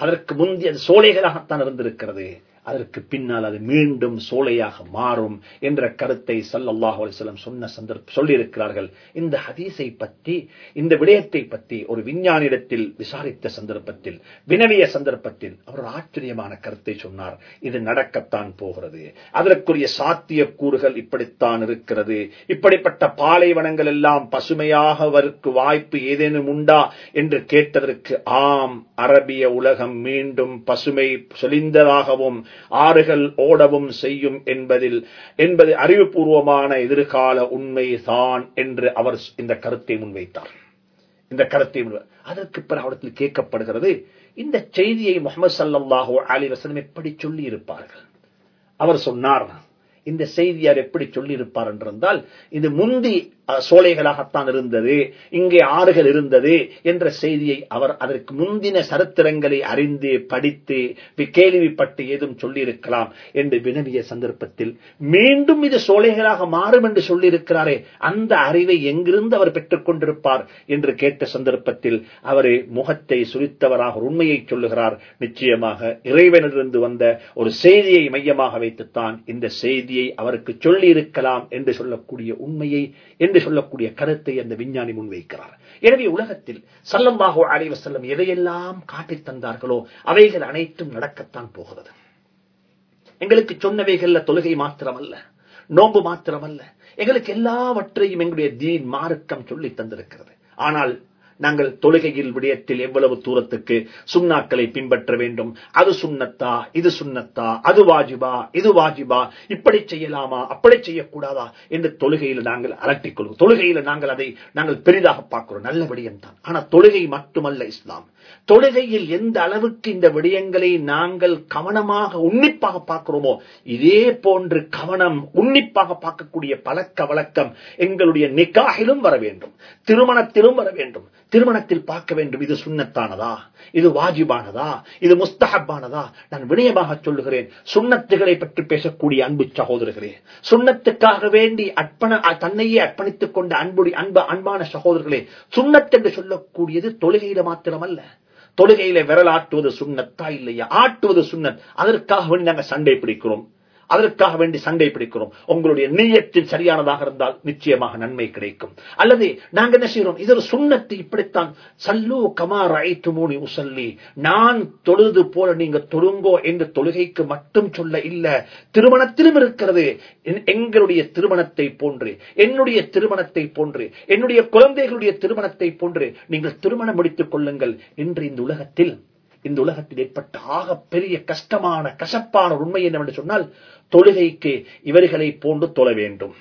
அதற்கு முந்தைய சோலைகளாகத்தான் இருந்திருக்கிறது. அதற்கு பின்னால் அது மீண்டும் சோலையாக மாறும் என்ற கருத்தை சல்லல்லாஹு அலிஸ்லம் சொன்ன சந்தர்ப்ப சொல்லியிருக்கிறார்கள். இந்த ஹதீஸை பற்றி இந்த விடயத்தை பற்றி ஒரு விஞ்ஞானிடத்தில் விசாரித்த சந்தர்ப்பத்தில் வினவிய சந்தர்ப்பத்தில் அவர் ஒரு ஆச்சரியமான கருத்தை சொன்னார். இது நடக்கத்தான் போகிறது. அதற்குரிய சாத்திய கூறுகள் இப்படித்தான் இருக்கிறது. இப்படிப்பட்ட பாலைவனங்கள் எல்லாம் பசுமையாக வருக்கு வாய்ப்பு ஏதேனும் உண்டா என்று கேட்டதற்கு ஆம் அரபிய உலகம் மீண்டும் பசுமை சொலிந்ததாகவும் ஆறுகள் ஓடவும் செய்யும் என்பதில் என்பது அறிவுபூர்வமான எதிர்கால உண்மைதான் என்று அவர் இந்த கருத்தை முன்வைத்தார். இந்த கருத்தை அதற்கு பிறகு அவரத்தில் கேட்கப்படுகிறது இந்த செய்தியை முகமது சல்லாஹூ அலி வசனம் எப்படி சொல்லி இருப்பார்கள் அவர் சொன்னார் இந்த செய்தியார் எப்படி சொல்லி இருப்பார் என்றிருந்தால் இது முந்தி சோலைகளாகத்தான் இருந்தது இங்கே ஆறுகள் இருந்தது என்ற செய்தியை அவர் அதற்கு முந்தின சரித்திரங்களை அறிந்து படித்து கேள்விப்பட்டு ஏதும் சொல்லியிருக்கலாம் என்று வினவிய சந்தர்ப்பத்தில் மீண்டும் இது சோலைகளாக மாறும் என்று சொல்லியிருக்கிறாரே அந்த அறிவை எங்கிருந்து அவர் பெற்றுக் கொண்டிருப்பார் என்று கேட்ட சந்தர்ப்பத்தில் அவர் முகத்தை சுரித்தவராக உண்மையை சொல்லுகிறார். நிச்சயமாக இறைவனிலிருந்து வந்த ஒரு செய்தியை மையமாக வைத்துத்தான் இந்த செய்தியை அவருக்கு சொல்லி இருக்கலாம் என்று சொல்லக்கூடிய உண்மையை என்று சொல்லக்கூடிய கருத்தை அந்த விஞ்ஞானி முன்வைக்கிறார். எனவே உலகத்தில் சல்லம்பாகோ அலைவ செல்லம் எதையெல்லாம் காட்டித் தந்தார்களோ அவைகள் அனைத்தும் நடக்கத்தான் போகிறது. எங்களுக்கு சொன்னவைகள்ல தொழுகை மாத்திரமல்ல நோன்பு மாத்திரமல்ல. எங்களுக்கு எல்லாவற்றையும் எங்களுடைய தீன் மார்க்கம் சொல்லி தந்திருக்கிறது. ஆனால் நாங்கள் தொழுகையில் விடயத்தில் எவ்வளவு தூரத்துக்கு சுண்ணாக்களை பின்பற்ற வேண்டும்? அது சுண்ணத்தா? இது சுண்ணத்தா? அது வாஜிபா? இது வாஜிபா? இப்படி செய்யலாமா? அப்படி செய்யக்கூடாதா? என்று தொழுகையில் நாங்கள் அலட்டிக்கொள்வோம் தொழுகையில் நாங்கள் அதை நாங்கள் பெரிதாக பார்க்கிறோம். நல்ல விடயம் தான் ஆனா தொழுகை மட்டுமல்ல இஸ்லாம். தொழுகையில் எந்த அளவுக்கு இந்த விடயங்களை நாங்கள் கவனமாக உன்னிப்பாக பார்க்கிறோமோ இதே போன்று கவனம் உன்னிப்பாக பார்க்கக்கூடிய பழக்க வழக்கம் எங்களுடைய நிக்காகிலும் வர வேண்டும். திருமணத்திலும் வர வேண்டும். திருமணத்தில் பார்க்க வேண்டும். இது சுண்ணத்தானதா? இது வாஜிபானதா? இது முஸ்தகப்பானதா நான் வினயமாக சொல்லுகிறேன். சுண்ணத்துகளை பற்றி பேசக்கூடிய அன்பு சகோதரர்களே சுண்ணத்துக்காக வேண்டி அர்ப்பண தன்னையே அர்ப்பணித்துக் கொண்ட அன்புடைய அன்பு அன்பான சகோதரர்களே சுண்ணத் என்று சொல்லக்கூடியது தொழுகையில மாத்திரமல்ல. தொழுகையில விரலாட்டுவது சுண்ணத்தா இல்லையா? ஆட்டுவது சுண்ணத். அதற்காக வேண்டி நாங்கள் சண்டை பிடிக்கிறோம். அதற்காக வேண்டி சண்டை பிடிக்கிறோம். உங்களுடைய நீயத்தில் சரியானதாக இருந்தால் நிச்சயமாக நன்மை கிடைக்கும். அல்லது நாங்க என்ன செய்யறோம் இது ஒரு சுண்ணத்து இப்படித்தான் சல்லு கமார் ஐத்துமூனி உசல்லி நான் தொழுது போல நீங்க தொழுங்கோ என்று தொழுகைக்கு மட்டும் சொல்ல இல்ல. திருமணத்திலும் இருக்கிறது. எங்களுடைய திருமணத்தை போன்று என்னுடைய திருமணத்தை போன்று என்னுடைய குழந்தைகளுடைய திருமணத்தை போன்று நீங்கள் திருமணம் முடித்துக் கொள்ளுங்கள் என்று இந்த உலகத்தில் இந்த உலகத்தில் ஏற்பட்ட ஆக பெரிய கஷ்டமான கசப்பான உண்மை என்னவென்று சொன்னால் தொழுகைக்கு இவர்களை போன்று தொழ வேண்டும்.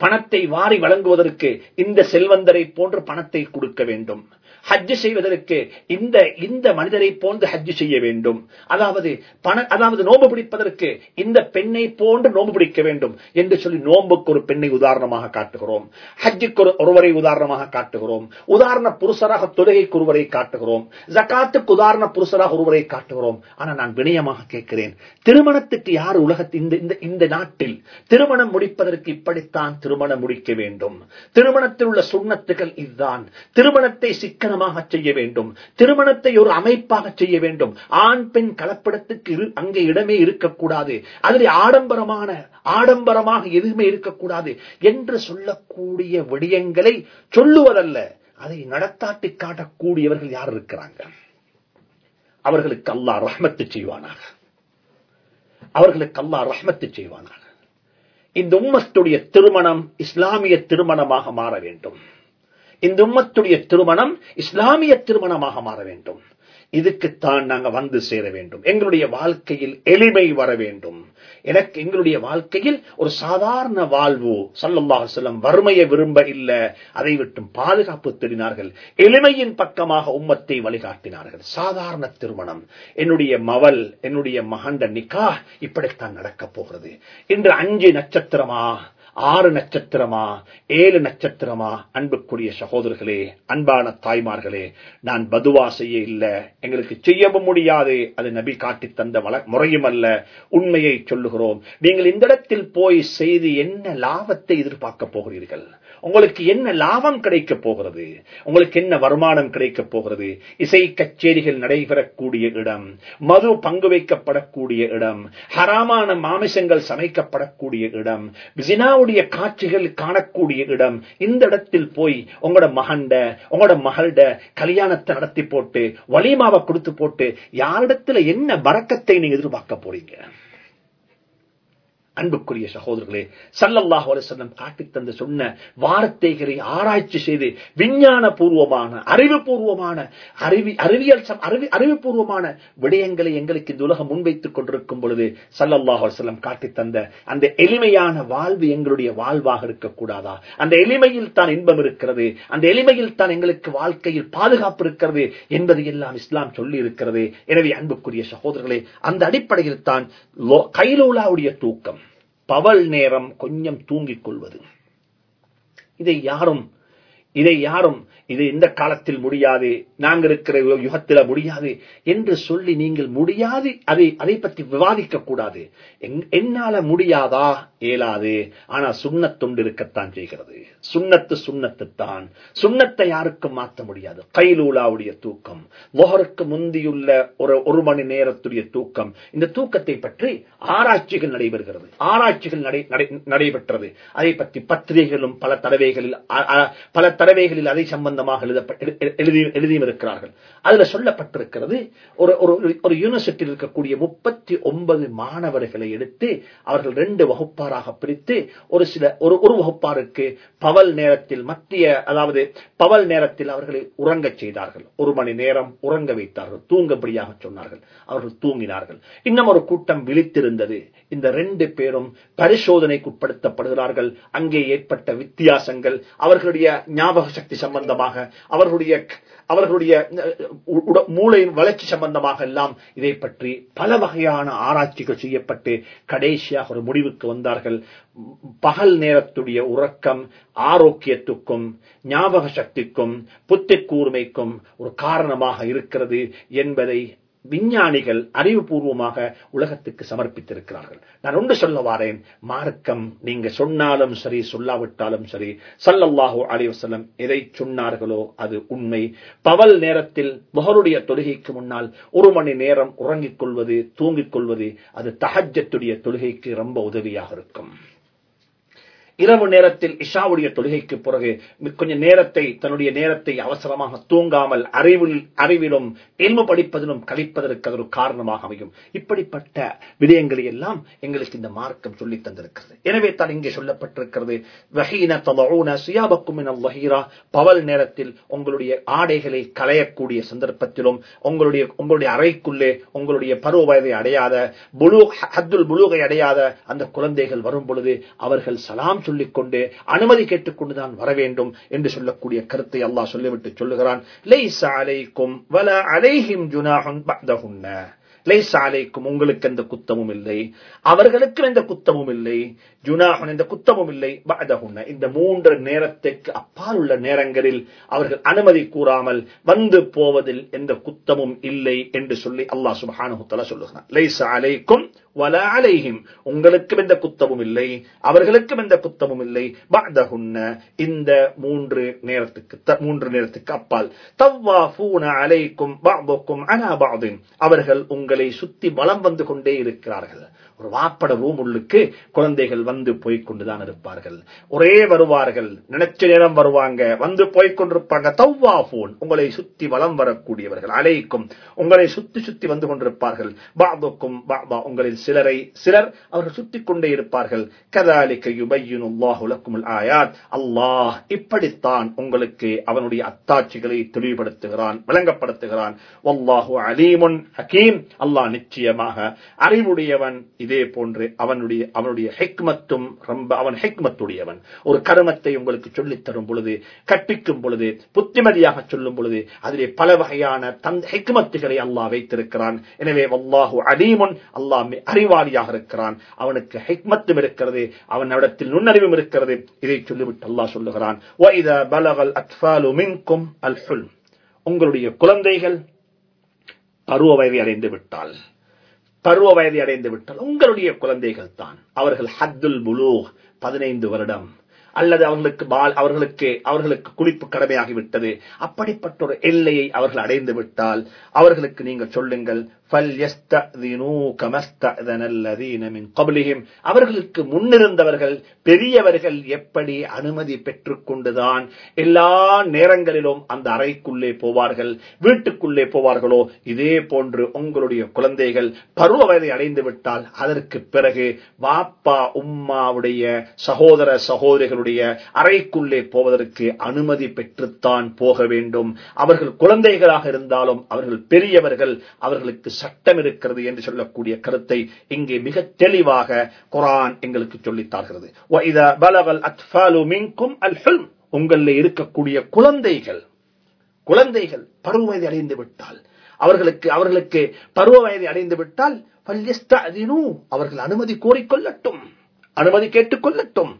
பணத்தை வாரி வழங்குவதற்கு இந்த செல்வந்தரை போன்று பணத்தை கொடுக்க வேண்டும். ஹஜ்ஜு செய்வதற்கு இந்த இந்த மனிதரை போன்று ஹஜ்ஜு செய்ய வேண்டும். அதாவது பண அதாவது நோம்பு பிடிப்பதற்கு இந்த பெண்ணை போன்று நோம்பு பிடிக்க வேண்டும் என்று சொல்லி நோம்புக்கு ஒரு பெண்ணை உதாரணமாக காட்டுகிறோம். ஹஜ்ஜுக்கு ஒருவரை உதாரணமாக காட்டுகிறோம். உதாரண புருஷராக தொழுகைக்கு ஒருவரை காட்டுகிறோம். ஜக்காத்துக்கு உதாரண புருஷராக ஒருவரை காட்டுகிறோம். ஆனா நான் வினயமாக கேட்கிறேன் திருமணத்துக்கு யார் உலகத்தில் இந்த இந்த நாட்டில் திருமணம் முடிப்பதற்கு இப்படித்தான் திருமணம் முடிக்க வேண்டும். திருமணத்தில் உள்ள சுண்ணத்துகள் இதுதான். திருமணத்தை சிக்கன திருமணமாக செய்ய வேண்டும். திருமணத்தை ஒரு அமைப்பாக செய்ய வேண்டும். ஆண் பெண் கலப்படத்துக்கு அங்கே இடமே இருக்கக்கூடாது. அதில் ஆடம்பரமான ஆடம்பரமாக எதுவுமே இருக்கக்கூடாது என்று சொல்லக்கூடிய விடயங்களை சொல்லுவதல்ல. அதை நடத்தாட்டி காட்டக்கூடியவர்கள் யார் இருக்கிறாங்க? அவர்களுக்கு அல்லா ரஹ்மத்து செய்வானாக. அவர்களுக்கு அல்லா ரஹ்மத்து செய்வானாக. இந்த உம்மத்துடைய திருமணம் இஸ்லாமிய திருமணமாக மாற வேண்டும். இந்த உம்மத்துடைய திருமணம் இஸ்லாமிய திருமணமாக மாற வேண்டும். இதுக்குத்தான் நாங்க வந்து சேர வேண்டும். எங்களுடைய வாழ்க்கையில் எளிமை வர வேண்டும். எனக்கு எங்களுடைய வாழ்க்கையில் ஒரு சாதாரண வாழ்வு சல்லல்லாஹு செல்லம் வறுமையை விரும்ப இல்லை. அதை விட்டும் பாதுகாப்பு தேடினார்கள். எளிமையின் பக்கமாக உம்மத்தை வழிகாட்டினார்கள். சாதாரண திருமணம். என்னுடைய மவல் என்னுடைய மகண்ட நிக்கா இப்படித்தான் நடக்கப் போகிறது. இன்று அஞ்சு நட்சத்திரமா ஆறு நட்சத்திரமா ஏழு நட்சத்திரமா? அன்புக்குரிய சகோதரர்களே அன்பான தாய்மார்களே நான் பதுவா செய்ய இல்லை. எங்களுக்கு செய்யவும் முடியாது. அது நபி காட்டி தந்த வள முறையும் அல்ல. உண்மையை சொல்லுகிறோம். நீங்கள் இந்த இடத்தில் போய் செய்து என்ன லாபத்தை எதிர்பார்க்க போகிறீர்கள்? உங்களுக்கு என்ன லாபம் கிடைக்க போகிறது? உங்களுக்கு என்ன வருமானம் கிடைக்க போகிறது? இசை கச்சேரிகள் நடைபெறக்கூடிய இடம் மது பங்கு வைக்கப்படக்கூடிய இடம் ஹராமான மாமிசங்கள் சமைக்கப்படக்கூடிய இடம் ஜினாவுடைய காட்சிகள் காணக்கூடிய இடம் இந்த இடத்தில் போய் உங்களோட மகண்ட உங்களோட மகள்ட கல்யாணத்தை நடத்தி போட்டு வலிமாவை கொடுத்து போட்டு யாரிடத்துல என்ன பறக்கத்தை நீங்க எதிர்பார்க்க போறீங்க? அன்புக்குரிய சகோதரர்களே சல்லல்லாஹ் அலிசல்லம் காட்டி தந்து சொன்ன வார்த்தைகளை ஆராய்ச்சி செய்து விஞ்ஞான பூர்வமான அறிவுபூர்வமான அறிவி அறிவியல் அறிவி அறிவுபூர்வமான விடயங்களை எங்களுக்கு இந்த உலகம் முன்வைத்துக் கொண்டிருக்கும் பொழுது சல்லல்லாஹ் அலிசல்லம் காட்டி தந்த அந்த எளிமையான வாழ்வு எங்களுடைய வாழ்வாக இருக்கக்கூடாதா? அந்த எளிமையில் தான் இன்பம் இருக்கிறது அந்த எளிமையில் தான் எங்களுக்கு வாழ்க்கையில் பாதுகாப்பு இருக்கிறது என்பதை எல்லாம் இஸ்லாம் சொல்லி இருக்கிறது. எனவே அன்புக்குரிய சகோதரர்களே அந்த அடிப்படையில் தான் கைலோலாவுடைய தூக்கம். பவல் நேரம் கொஞ்சம் தூங்கிக் கொள்வது. இதை யாரும் இதை யாரும் இது இந்த காலத்தில் முடியாது நாங்கள் இருக்கிற யுகத்தில் முடியாது என்று சொல்லி நீங்கள் முடியாது அதை அதை பற்றி விவாதிக்க கூடாது. என்னால முடியாதா? இயலாது. ஆனா சுண்ணத்துண்டு இருக்கத்தான் செய்கிறது. சுண்ணத்து சுண்ணத்து தான். சுண்ணத்தை யாருக்கும் மாற்ற முடியாது. கைலூலாவுடைய தூக்கம் மொஹருக்கு முந்தியுள்ள ஒரு ஒரு மணி நேரத்துடைய தூக்கம் இந்த தூக்கத்தை பற்றி ஆராய்ச்சிகள் நடைபெறுகிறது. ஆராய்ச்சிகள் நடைபெற்றது. அதை பற்றி பத்திரிகைகளும் பல தடவைகளில் பல தடவைகளில் அதை சம்பந்தமாக எழுதியும் இருக்கிறார்கள் அதுல சொல்லப்பட்டிருக்கிறது ஒரு ஒரு யூனிவர்சிட்டியில் இருக்கக்கூடிய முப்பத்தி ஒன்பது மாணவர்களை எடுத்து அவர்கள் ரெண்டு வகுப்பாராக பிரித்து ஒரு சில ஒரு ஒரு வகுப்பாருக்கு பவல் நேரத்தில் மத்திய அதாவது பவல் நேரத்தில் அவர்களை உறங்க செய்தார்கள். ஒரு மணி நேரம் உறங்க வைத்தார்கள். தூங்கபடியாக சொன்னார்கள். அவர்கள் தூங்கினார்கள். இன்னும் ஒரு கூட்டம் விழித்திருந்தது. இந்த ரெண்டு பேரும் பரிசோதனைக்கு உட்படுத்தப்படுகிறார்கள் அங்கே ஏற்பட்ட வித்தியாசங்கள் அவர்களுடைய ஞாபக சக்தி சம்பந்தமாக அவர்களுடைய அவர்களுடைய மூளையின் வளர்ச்சி சம்பந்தமாக எல்லாம் இதை பற்றி பல வகையான ஆராய்ச்சிகள் செய்யப்பட்டு கடைசியாக ஒரு முடிவுக்கு வந்தார்கள். பகல் நேரத்துடைய உறக்கம் ஆரோக்கியத்துக்கும் ஞாபக சக்திக்கும் புத்தி கூர்மைக்கும் ஒரு காரணமாக இருக்கிறது என்பதை விஞ்ஞானிகள் அறிவுபூர்வமாக உலகத்துக்கு சமர்ப்பித்திருக்கிறார்கள். நான் ஒன்று சொல்ல வாரேன். மார்க்கம் நீங்க சொன்னாலும் சரி சொல்லாவிட்டாலும் சரி சல்லல்லாஹோ அலிவசலம் எதை சொன்னார்களோ அது உண்மை. பவல் நேரத்தில் முகருடைய தொழுகைக்கு முன்னால் ஒரு மணி நேரம் உறங்கிக் கொள்வது தூங்கிக் கொள்வது அது தஹஜத்துடைய தொழுகைக்கு ரொம்ப உதவியாக இருக்கும். இரவு நேரத்தில் இஷாவுடைய தொழுகைக்கு பிறகு கொஞ்சம் நேரத்தை தன்னுடைய நேரத்தை அவசரமாக தூங்காமல் அறிவில் அறிவிலும் எல்மு படிப்பதிலும் கழிப்பதற்கு அது ஒரு காரணமாக அமையும். இப்படிப்பட்ட விடயங்களை எல்லாம் எங்களுக்கு இந்த மார்க்கம் சொல்லி தந்திருக்கிறது. எனவே தான் இங்கே சொல்லப்பட்டிருக்கிறது பவல் நேரத்தில் உங்களுடைய ஆடைகளை களையக்கூடிய சந்தர்ப்பத்திலும் உங்களுடைய உங்களுடைய அறைக்குள்ளே உங்களுடைய பருவ வயதை அடையாத புலூ ஹத்துல் புலூகை அடையாத அந்த குழந்தைகள் வரும் பொழுது அவர்கள் சலாம் சொல்லிக் கொண்டு அனுமதி கேட்டுக்கொண்டுதான் வர வேண்டும் என்று சொல்லக்கூடிய கருத்தை அல்லாஹ் சொல்லிவிட்டு சொல்லுகிறான். லைசாலைக்கும் உங்களுக்கு எந்த குத்தமும் இல்லை. அவர்களுக்கும் எந்த குத்தமும் இல்லை. ஜுனாஹன் எந்த குத்தமும் இல்லை. பதகுன்ன இந்த மூன்று நேரத்துக்கு அப்பால் உள்ள நேரங்களில் அவர்கள் அனுமதி கூறாமல் வந்து போவதில் எந்த குத்தமும் இல்லை என்று சொல்லி அல்லாஹ் சுபஹானுத்தலா சொல்லுகிறான். லைசா அலைக்கும் வல அலைஹிம் உங்களுக்கும் எந்த குத்தமும் இல்லை. அவர்களுக்கும் எந்த குத்தமும் இல்லை. பதகுன்ன இந்த மூன்று நேரத்துக்கு மூன்று நேரத்துக்கு அப்பால். தவ்வாஃபூன அலைக்கும் பாபுக்கும் அனாபாதின் அவர்கள் உங்கள் சுத்தி பலம் வந்து கொண்டே இருக்கிறார்கள். ஒரு வாப்பட ரூமுள்ளுக்கு குழந்தைகள் வந்து போய்கொண்டுதான் இருப்பார்கள். ஒரே வருவார்கள். நினைச்ச நேரம் வருவாங்க. வந்து போய்கொண்டிருப்பாங்க தவ்வா போன் உங்களை சுத்தி வலம் வரக்கூடியவர்கள். அலைக்கும். உங்களை சுத்தி சுத்தி வந்து கொண்டிருப்பார்கள். பாபுக்கும் பாபா. உங்களில் சிலரை சிலர் அவர்கள் சுத்தி கொண்டே இருப்பார்கள். கதாலிக்க யுபையுனுல்லாஹுலக்கும் ஆயாத். அல்லாஹ் இப்படித்தான் உங்களுக்கு அவனுடைய அத்தாட்சிகளை தெளிவுபடுத்துகிறான் விளங்கப்படுத்துகிறான். அலீமுன் ஹக்கீம் அல்லாஹ் நிச்சயமாக அறிவுடையவன். இது இதே போன்று அவனுடைய அவனுடைய ஹெக்மத்தும் ரொம்ப அவன் ஹெக்மத்துடையவன். ஒரு கருமத்தை உங்களுக்கு சொல்லித்தரும் பொழுது கற்பிக்கும் பொழுது புத்திமதியாக சொல்லும் பொழுது அதிலே பல வகையான தந்த ஹெக்மத்துகளை அல்லாஹ் வைத்திருக்கிறான். எனவே வல்லாஹு அலீமுன் அல்லாமே அறிவாளியாக இருக்கிறான். அவனுக்கு ஹெக்மத்தும் இருக்கிறது அவன் இடத்தில் நுண்ணறிவும் இருக்கிறது. இதை சொல்லிவிட்டு அல்லாஹ் சொல்லுகிறான் உங்களுடைய குழந்தைகள் பருவ வயதை அடைந்து விட்டால் பருவ வயதை அடைந்து விட்டால் உங்களுடைய குழந்தைகள் தான். அவர்கள் ஹத்துல் முலு பதினைந்து வருடம். அல்லது அவர்களுக்கு பால் அவர்களுக்கு அவர்களுக்கு குளிப்பு கடமையாகிவிட்டது. அப்படிப்பட்ட ஒரு எல்லையை அவர்கள் அடைந்து விட்டால் அவர்களுக்கு நீங்கள் சொல்லுங்கள் அவர்களுக்கு முன்னிருந்தவர்கள் பெரியவர்கள் எப்படி அனுமதி பெற்றுக் கொண்டுதான் எல்லா நேரங்களிலும் அந்த அறைக்குள்ளே போவார்கள் வீட்டுக்குள்ளே போவார்களோ இதே போன்று உங்களுடைய குழந்தைகள் பருவ வயதை அடைந்து விட்டால் அதற்கு பிறகு வாப்பா உம்மாவுடைய சகோதர சகோதரிகளுடைய அறைக்குள்ளே போவதற்கு அனுமதி பெற்றுத்தான் போக வேண்டும். அவர்கள் குழந்தைகளாக இருந்தாலும் அவர்கள் பெரியவர்கள் அவர்களுக்கு சட்டம் இருக்கிறது என்று சொல்லக்கூடிய கருத்தை இங்கே மிக தெளிவாக குரான் எங்களுக்கு சொல்லித்தார்கிறது உங்களில் இருக்கக்கூடிய குழந்தைகள் குழந்தைகள் பருவ வயதை அடைந்து விட்டால் அவர்களுக்கு அவர்களுக்கு பருவ வயதை அடைந்து விட்டால் அவர்கள் அனுமதி கோரிக்கொள்ளட்டும் அனுமதி கேட்டுக் கொள்ளட்டும்.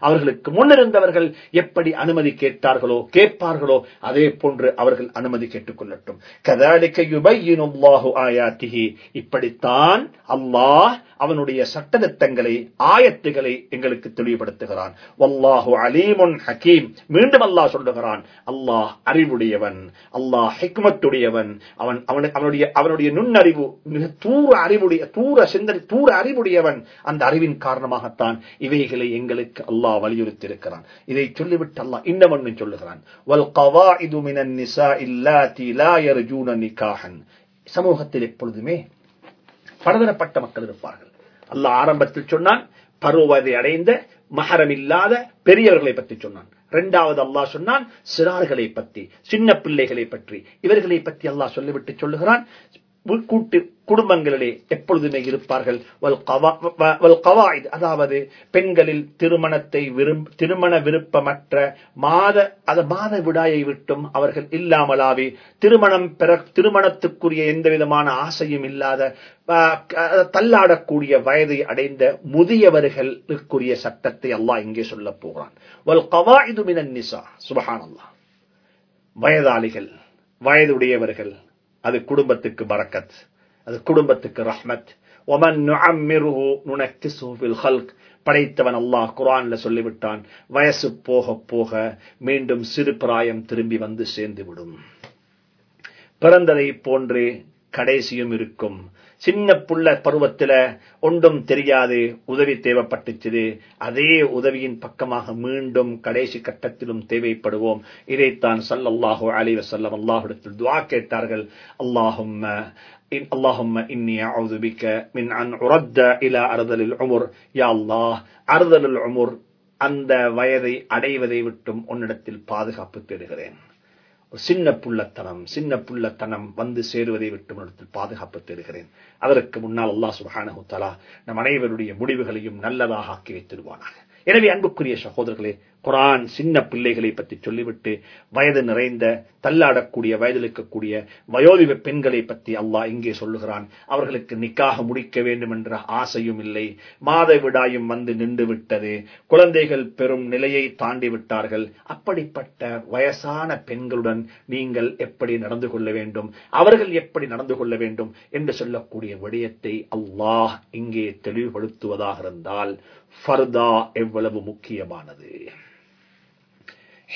அவர்களுக்கு முன்னிருந்தவர்கள் எப்படி அனுமதி கேட்டார்களோ கேட்பார்களோ அதே போன்று அவர்கள் அனுமதி கேட்டுக் கொள்ளட்டும் இப்படித்தான் அல்லாஹ் அவனுடைய சட்டத்திட்டங்களை ஆயத்துகளை எங்களுக்கு தெளிவுபடுத்துகிறான். வல்லாஹு அலீமுன் ஹக்கீம் மீண்டும் அல்லாஹ் சொல்லுகிறான் அல்லாஹ் அறிவுடையவன் அல்லாஹ் ஹிக்மத்துடையவன். அவன் அவனுடைய அவனுடைய நுண்ணறிவு மிக தூர அறிவுடைய தூர சிந்தனை தூர அறிவுடையவன். அந்த அறிவின் காரணமாகத்தான் இவைகளை எங்களுக்கு அல்லாஹ் வலியுறுத்திருக்கிறான் இதை சொல்லிவிட்டு அல்லாஹ் இன்னும் சொல்லுகிறான். சமூகத்தில் எப்பொழுதுமே பலதரப்பட்ட மக்கள் இருப்பார்கள். அல்லாஹ் ஆரம்பத்தில் சொன்னான் பருவதை அடைந்த மகரம் இல்லாத பெரியவர்களை பற்றி சொன்னான். இரண்டாவது அல்லாஹ் சொன்னான் சிறார்களை பற்றி சின்ன பிள்ளைகளை பற்றி. இவர்களை பற்றி அல்லாஹ் சொல்லிவிட்டு சொல்லுகிறான் கூட்டு குடும்பங்களிலே எப்பொழுதுமே இருப்பார்கள். அதாவது பெண்களில் திருமணத்தை திருமண விருப்பமற்ற மாத அத மாத விடாயை விட்டும் அவர்கள் இல்லாமலாவி திருமணம் பெற திருமணத்துக்குரிய எந்த விதமான ஆசையும் இல்லாத தள்ளாடக்கூடிய வயதை அடைந்த முதியவர்களுக்குரிய சட்டத்தை அல்லாஹ் இங்கே சொல்ல போகிறான். சுபஹான் அல்லாஹ் வயதாளிகள் வயதுடையவர்கள் அது குடும்பத்துக்கு பரக்கத். அது குடும்பத்துக்கு ரஹ்மத். படைத்தவன் அல்லாஹ் குரான்ல சொல்லிவிட்டான் வயசு போக போக மீண்டும் சிறு பிராயம் திரும்பி வந்து சேர்ந்து விடும் பிறந்ததை போன்றே கடைசியும் இருக்கும். சின்ன புள்ள பருவத்துல ஒன்றும் தெரியாது உதவி தேவைப்பட்டுச்சு அதே உதவியின் பக்கமாக மீண்டும் கடைசி கட்டத்திலும் தேவைப்படுவோம் இதைத்தான் சல்லல்லாஹு அலி வசல்லம் அல்லாஹிடத்தில் துவா கேட்டார்கள் அல்லாஹும் اللهم إني أعوذ بك من أن أرد إلى أرذل العمر يا الله أرذل العمر அந்த வயதை அடைவதை விட்டும் உன்னிடத்தில் பாதுகாப்பு தேடுகிறேன் ஒரு சின்ன புள்ளத்தனம் சின்ன புள்ளத்தனம் வந்து சேருவதை விட்டு இடத்தில் பாதுகாப்பு தேடுகிறேன். அதற்கு முன்னால் அல்லா சுபானு தலா நம் அனைவருடைய முடிவுகளையும் நல்லதாக ஆக்கி வைத்திருவானாக. எனவே அன்புக்குரிய சகோதரர்களே குரான் சின்ன பிள்ளைகளை பற்றி சொல்லிவிட்டு வயது நிறைந்த தள்ளாடக்கூடிய வயதில் இருக்கக்கூடிய வயோதிப பெண்களை பற்றி அல்லாஹ் இங்கே சொல்லுகிறான். அவர்களுக்கு நிக்காக முடிக்க வேண்டும் என்ற ஆசையும் இல்லை. மாத விடாயும் வந்து நின்று விட்டது குழந்தைகள் பெறும் நிலையை தாண்டி விட்டார்கள் அப்படிப்பட்ட வயசான பெண்களுடன் நீங்கள் எப்படி நடந்து கொள்ள வேண்டும்? அவர்கள் எப்படி நடந்து கொள்ள வேண்டும்? என்று சொல்லக்கூடிய விடயத்தை அல்லாஹ் இங்கே தெளிவுபடுத்துவதாக இருந்தால் ஃபர்தா எவ்வளவு முக்கியமானது?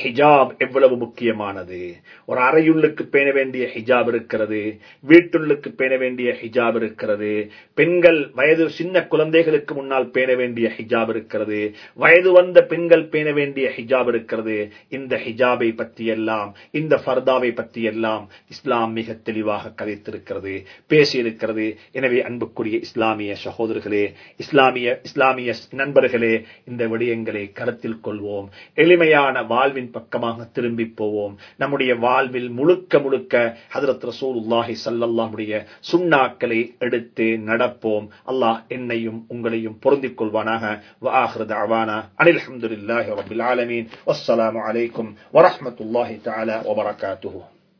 ஹிஜாப் எவ்வளவு முக்கியமானது? ஒரு அறையுள்ளுக்கு பேண வேண்டிய ஹிஜாப் இருக்கிறது வீட்டுள்ளுக்கு பேண வேண்டிய ஹிஜாப் இருக்கிறது பெண்கள் வயது சின்ன குழந்தைகளுக்கு முன்னால் பேண வேண்டிய ஹிஜாப் இருக்கிறது வயது வந்த பெண்கள் பேண வேண்டிய ஹிஜாப் இருக்கிறது. இந்த ஹிஜாபை பற்றி எல்லாம் இந்த ஃபர்தாவை பற்றி எல்லாம் இஸ்லாம் மிக தெளிவாக கதைத்திருக்கிறது பேசியிருக்கிறது. எனவே அன்புக்குரிய இஸ்லாமிய சகோதரர்களே இஸ்லாமிய இஸ்லாமிய நண்பர்களே இந்த விடயங்களை கருத்தில் கொள்வோம். எளிமையான வாழ்வின் அல்லாவின் பக்கமாக திரும்பி போவோம். நம்முடைய வாழ்வில் முழுக்க முழுக்க ஹதரத் ரசூலுல்லாஹி ஸல்லல்லாஹுடைய சுண்ணாக்களை எடுத்து நடப்போம். அல்லாஹ் என்னையும் உங்களையும் பொருந்திக் கொள்வானாக. வஆஹிரு தஅவானா. அனில் ஹம்துலில்லாஹி ரப்பில் ஆலமீன். வஸ்ஸலாமு அலைக்கும் வரஹ்மத்துல்லாஹி தஆலா வபரகாத்துஹு.